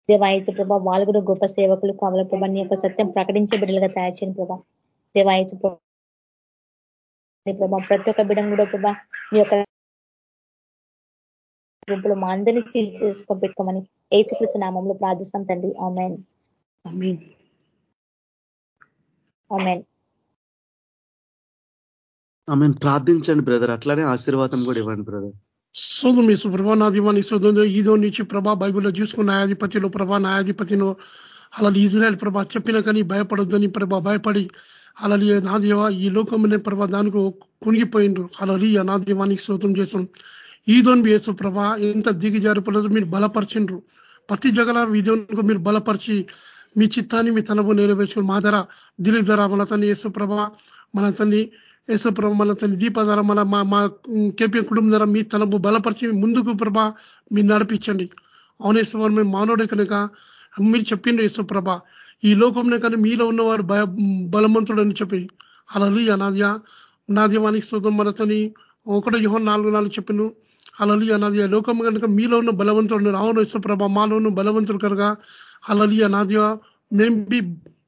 దేవాయచు ప్రభా వాళ్ళు కూడా గొప్ప సేవకులు కావాలి ప్రభా నీ యొక్క సత్యం ప్రకటించే బిడ్డలుగా తయారు చేయని ప్రభా. దేవాయచు ప్రభా ప్రతి ఒక్క బిడం కూడా ప్రభా నీ యొక్క గుంపులు మా అందరినీ చేసుకో పెట్టుకోమని ఏచుకృష్ణ నామంలో ప్రార్థిస్తాం తండ్రి. ఆమెన్. ఆమెన్. ఆమెను ప్రార్థించండి బ్రదర్. అట్లానే ఆశీర్వాదం కూడా ఇవ్వండి బ్రదర్. సోదం మీ సుప్రభా నా దీవాన్ని ఈదో నుంచి ప్రభా బైబుల్లో చూసుకున్న న్యాయాధిపతిలో ప్రభా న్యాయాధిపతిలో అలా ఇజ్రాయల్ ప్రభా చెప్పినా కానీ భయపడొద్దని ప్రభా భయపడి అలా నాదేవ ఈ లోకంలోనే ప్రభా దానికి కునిగిపోయిండ్రు. అలా నా దీవానికి శోతం ఈదోన్ వేసు ప్రభా ఎంత దిగిజారిపోలేదు మీరు బలపరిచిండ్రు. ప్రతి జగల ఈదోన్కు మీరు బలపరిచి మీ చిత్తాన్ని మీ తలబు నెరవేర్చుకుని మా ధర దిలీప్ ధర మన తన్ని యేసు ప్రభా మన తన్ని ఏసో ప్రభ మన తల్లి దీప ధర మన మా మా కేపీ కుటుంబం ధర మీ తలబు బలపరిచి ముందుకు ప్రభా మీరు నడిపించండి. అవునేశ్వరం మేము మానవుడే కనుక మీరు చెప్పిండు యేసుప్రభ ఈ లోకంలో కానీ మీలో ఉన్నవాడు భయ బలవంతుడు అని చెప్పి. అలా నాద్య. నాద్యమానికి సుఖం శోధం మనతని ఒకటో యుహం నాలుగు నాలుగు చెప్పిను. అలలియ నాది లోకం కనుక మీలో ఉన్న బలవంతుడు రావును యేసుప్రభ మాలో ఉన్న బలవంతుడు కనుక. అలలియ నాదివ మేం బి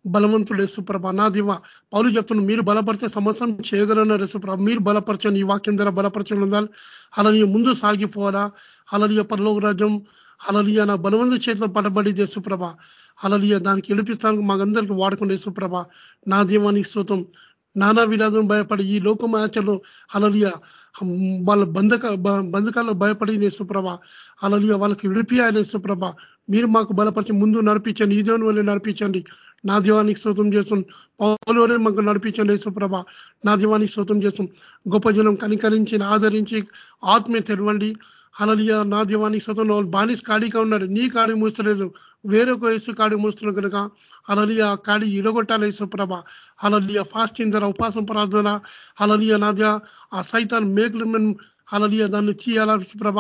బలవంతుడు యేసుప్రభ నా దివ పౌలు చెప్తున్నాను మీరు బలపరిచే సమస్తం చేయగలన్నారు యేసుప్రభ మీరు బలపరచండి ఈ వాక్యం ద్వారా బలపరచండి ఉండాలి. అలలియ ముందు సాగిపోవాలా? అలలియ పరలోక రాజ్యం అలలియ నా బలవంతు చేతిలో పడబడి యేసుప్రభ అలలియ దానికి ఎడిపిస్తానికి మాకందరికి వాడుకునే యేసుప్రభ నా దీవానికి స్తోత్రం. నానా విరాధం భయపడి ఈ లోకం లోకమాచలో అలలియ వాళ్ళ బంధక బంధకాల్లో భయపడి నేసుప్రభ అలలియ వాళ్ళకి విడిపియాలి యేసుప్రభ మీరు మాకు బలపరిచి ముందు నడిపించండి ఈ దేవుని వల్ల నడిపించండి. నా దీవానికి స్తోత్రం చేస్తాం పౌలవరే మాకు నడిపించండి యేసుప్రభ. నా దీవానికి శోతం చేస్తాం గొప్ప జనం కనికరించి ఆదరించి ఆత్మీయ తెరవండి. అలలియ నా దీవానికి స్వతంలో బానిస్ కాడిగా ఉన్నాడు నీ కాడి మూస్తలేదు. వేరొక వయసు కాడి మూస్తున్నాడు కనుక అలలియ కాడి ఇరగొట్టాలి యేసుప్రభ. అలలియ ఫాస్టింగ్ ధర ఉపాసం ప్రార్థన. అలలియ నాద్య ఆ సైతాన్ మేకులు అలలియ దాన్ని తీయాలా విశ్వప్రభ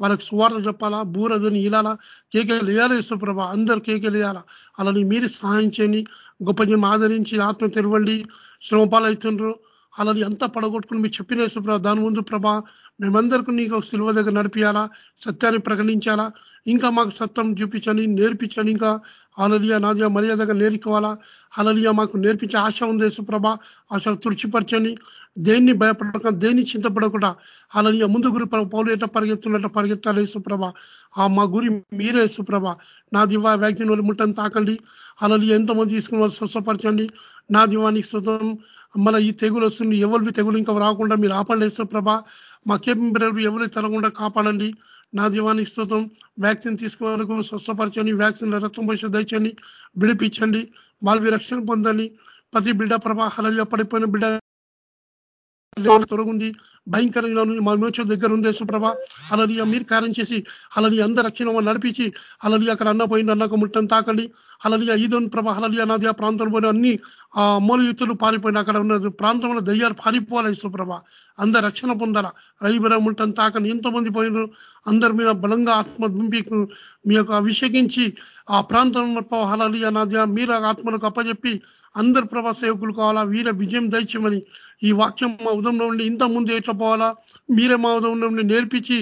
వాళ్ళకి సువార్త చెప్పాలా? బూరదని ఇలాలా కేకేలు వేయాలి యశ్వ్రభ అందరు కేకేలు వేయాలా? అలాని మీరు సహాయం చేయండి. గొప్ప జనం ఆదరించి ఆత్మ తెరవండి. శ్రమపాలు అవుతుండ్రు. అలాని అంతా పడగొట్టుకుని మీరు చెప్పిన యశ్వ్రభ దాని ముందు ప్రభా మేమందరికీ నీకు ఒక సిల్వ దగ్గర నడిపించాలా సత్యాన్ని ప్రకటించాలా? ఇంకా మాకు సత్యం చూపించండి నేర్పించండి. ఇంకా అలలియ నాదియ మర్యాదగా నేర్చుకోవాలా? అలలియ మాకు నేర్పించే ఆశ ఉంది యేసుప్రభ ఆశ తుడిచిపరచని దేన్ని భయపడక దేన్ని చింతపడకుండా అలలియ ముందు గురి పౌలు ఎట్లా పరిగెత్తున్నట్టు పరిగెత్తాలి యేసుప్రభ ఆ మా గురి మీరే యేసుప్రభ నా దివా వ్యాక్సిన్ వాళ్ళు ముట్టని తాకండి. అలలియ ఎంతమంది తీసుకుని వాళ్ళు స్వస్థపరచండి. నా దివానికి సుతం మళ్ళీ ఈ తెగులు వస్తుంది. ఎవరి తెగులు ఇంకా రాకుండా మీరు ఆపండి యేసుప్రభ మా కేపింపు ఎవరి తెలకుండా కాపాడండి. నా దీవానికి స్తోత్రం వ్యాక్సిన్ తీసుకోవడానికి స్వస్థపరచండి. వ్యాక్సిన్ రక్తం పోషణ దండి విడిపించండి. మాల్వి రక్షణ పొందండి. ప్రతి బిడ్డ ప్రవాహాలలో పడిపోయిన బిడ్డ తొలగుంది భయంకరంగా మా మోచ దగ్గర ఉంది సుప్రభ అలాది మీరు కార్యం చేసి అలాది అందరి రక్షణ నడిపించి అలాది అక్కడ అన్న పోయింది అన్నకు ముట్టని తాకండి. అలాది ఈదోని ప్రభ అలాది అన్నది ఆ ప్రాంతం పోయిన అన్ని ఆ యుద్ధులు పారిపోయిన అక్కడ ఉన్న ప్రాంతంలో దయ్యాలు పారిపోవాలి సుప్రభ అందరు రక్షణ పొందాల. రైబరం ముట్టని తాకండి. ఎంతమంది పోయినారు. అందరి మీద బలంగా ఆత్మ దింపి మీ యొక్క అభిషేకించి ఆ ప్రాంతం హలాలి అన్నది మీరు ఆత్మలకు అప్పచెప్పి అందరు ప్రభా సేవకులు కావాలా? వీర విజయం దయచమని ఈ వాక్యం మా ఉదంలో ఉండి ఇంత ముందు ఎట్లా పోవాలా? మీరే మా ఉదంలో ఉండి నేర్పించి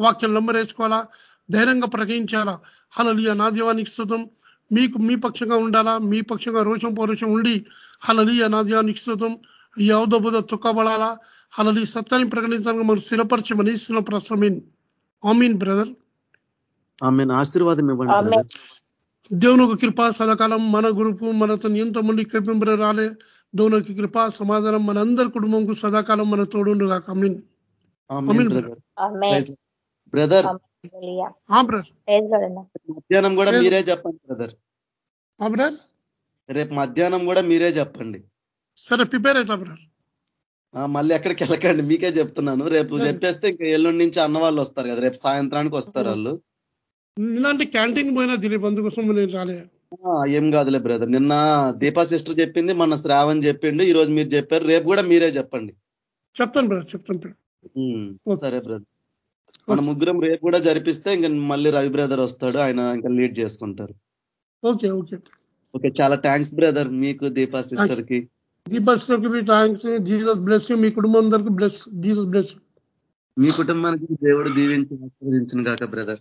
వాక్యం లంబరేసుకోవాలా? ధైర్యంగా ప్రకటించాలా? హలలియ నా దీవానికి స్థుతం మీకు మీ పక్షంగా ఉండాలా? మీ పక్షంగా రోషం పౌరుషం ఉండి హలలియ నా దీవానికి స్థుతం ఈ అవధబుధ తుక్కబడాలా హలలి సత్యాన్ని ప్రకటించడానికి మనం స్థిరపరచమని ఇస్తున్న ప్రశ్నమీన్ ఆమీన్ బ్రదర్. ఆమె ఆశీర్వాదం ఇవ్వండి దేవునికి కృప సదాకాలం మన గ్రూపు మనతో ఎంతమంది కృపింబర రాలే. దేవునికి కృప సమాధానం మన అందరి కుటుంబంకు సదాకాలం మన తోడుండు కాక బ్రదర్. మధ్యాహ్నం కూడా మీరే చెప్పండి బ్రదర్. బ్రదర్? రేపు మధ్యాహ్నం కూడా మీరే చెప్పండి. సరే ప్రిపేర్ అవుతా బ్రదర్. మళ్ళీ ఎక్కడికి వెళ్ళకండి మీకే చెప్తున్నాను. రేపు చెప్పేస్తే ఇంకా ఎల్లుండి నుంచి అన్న వాళ్ళు వస్తారు కదా రేపు సాయంత్రానికి వస్తారు వాళ్ళు. ఇలాంటి క్యాంటీన్ పోయినా దిలీప్ అందుకోసం నేను రాలే. ఏం కాదులే బ్రదర్. నిన్న దీపా సిస్టర్ చెప్పింది మన శ్రావణ్ చెప్పిండు ఈ రోజు మీరు చెప్పారు. రేపు కూడా మీరే చెప్పండి. చెప్తాను బ్రదర్ చెప్తాను. సరే బ్రదర్. మన ముగ్గురం రేపు కూడా జరిపిస్తే ఇంకా మళ్ళీ రవి బ్రదర్ వస్తాడు ఆయన ఇంకా లీడ్ చేసుకుంటారు. Okay okay. ఓకే చాలా థ్యాంక్స్ బ్రదర్ మీకు దీపా సిస్టర్కి దీపస్కి మీ థ్యాంక్స్ జీసస్ బ్లెస్ మీ కుటుంబం అందరికి బ్లెస్ జీసస్ బ్లెస్ మీ కుటుంబానికి దేవుడు దీవించి ఆశీర్వదించిన కాక బ్రదర్.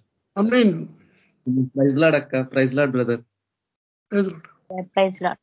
ప్రైజ్ లాడ్ అక్క praise Lord brother. Praise Lord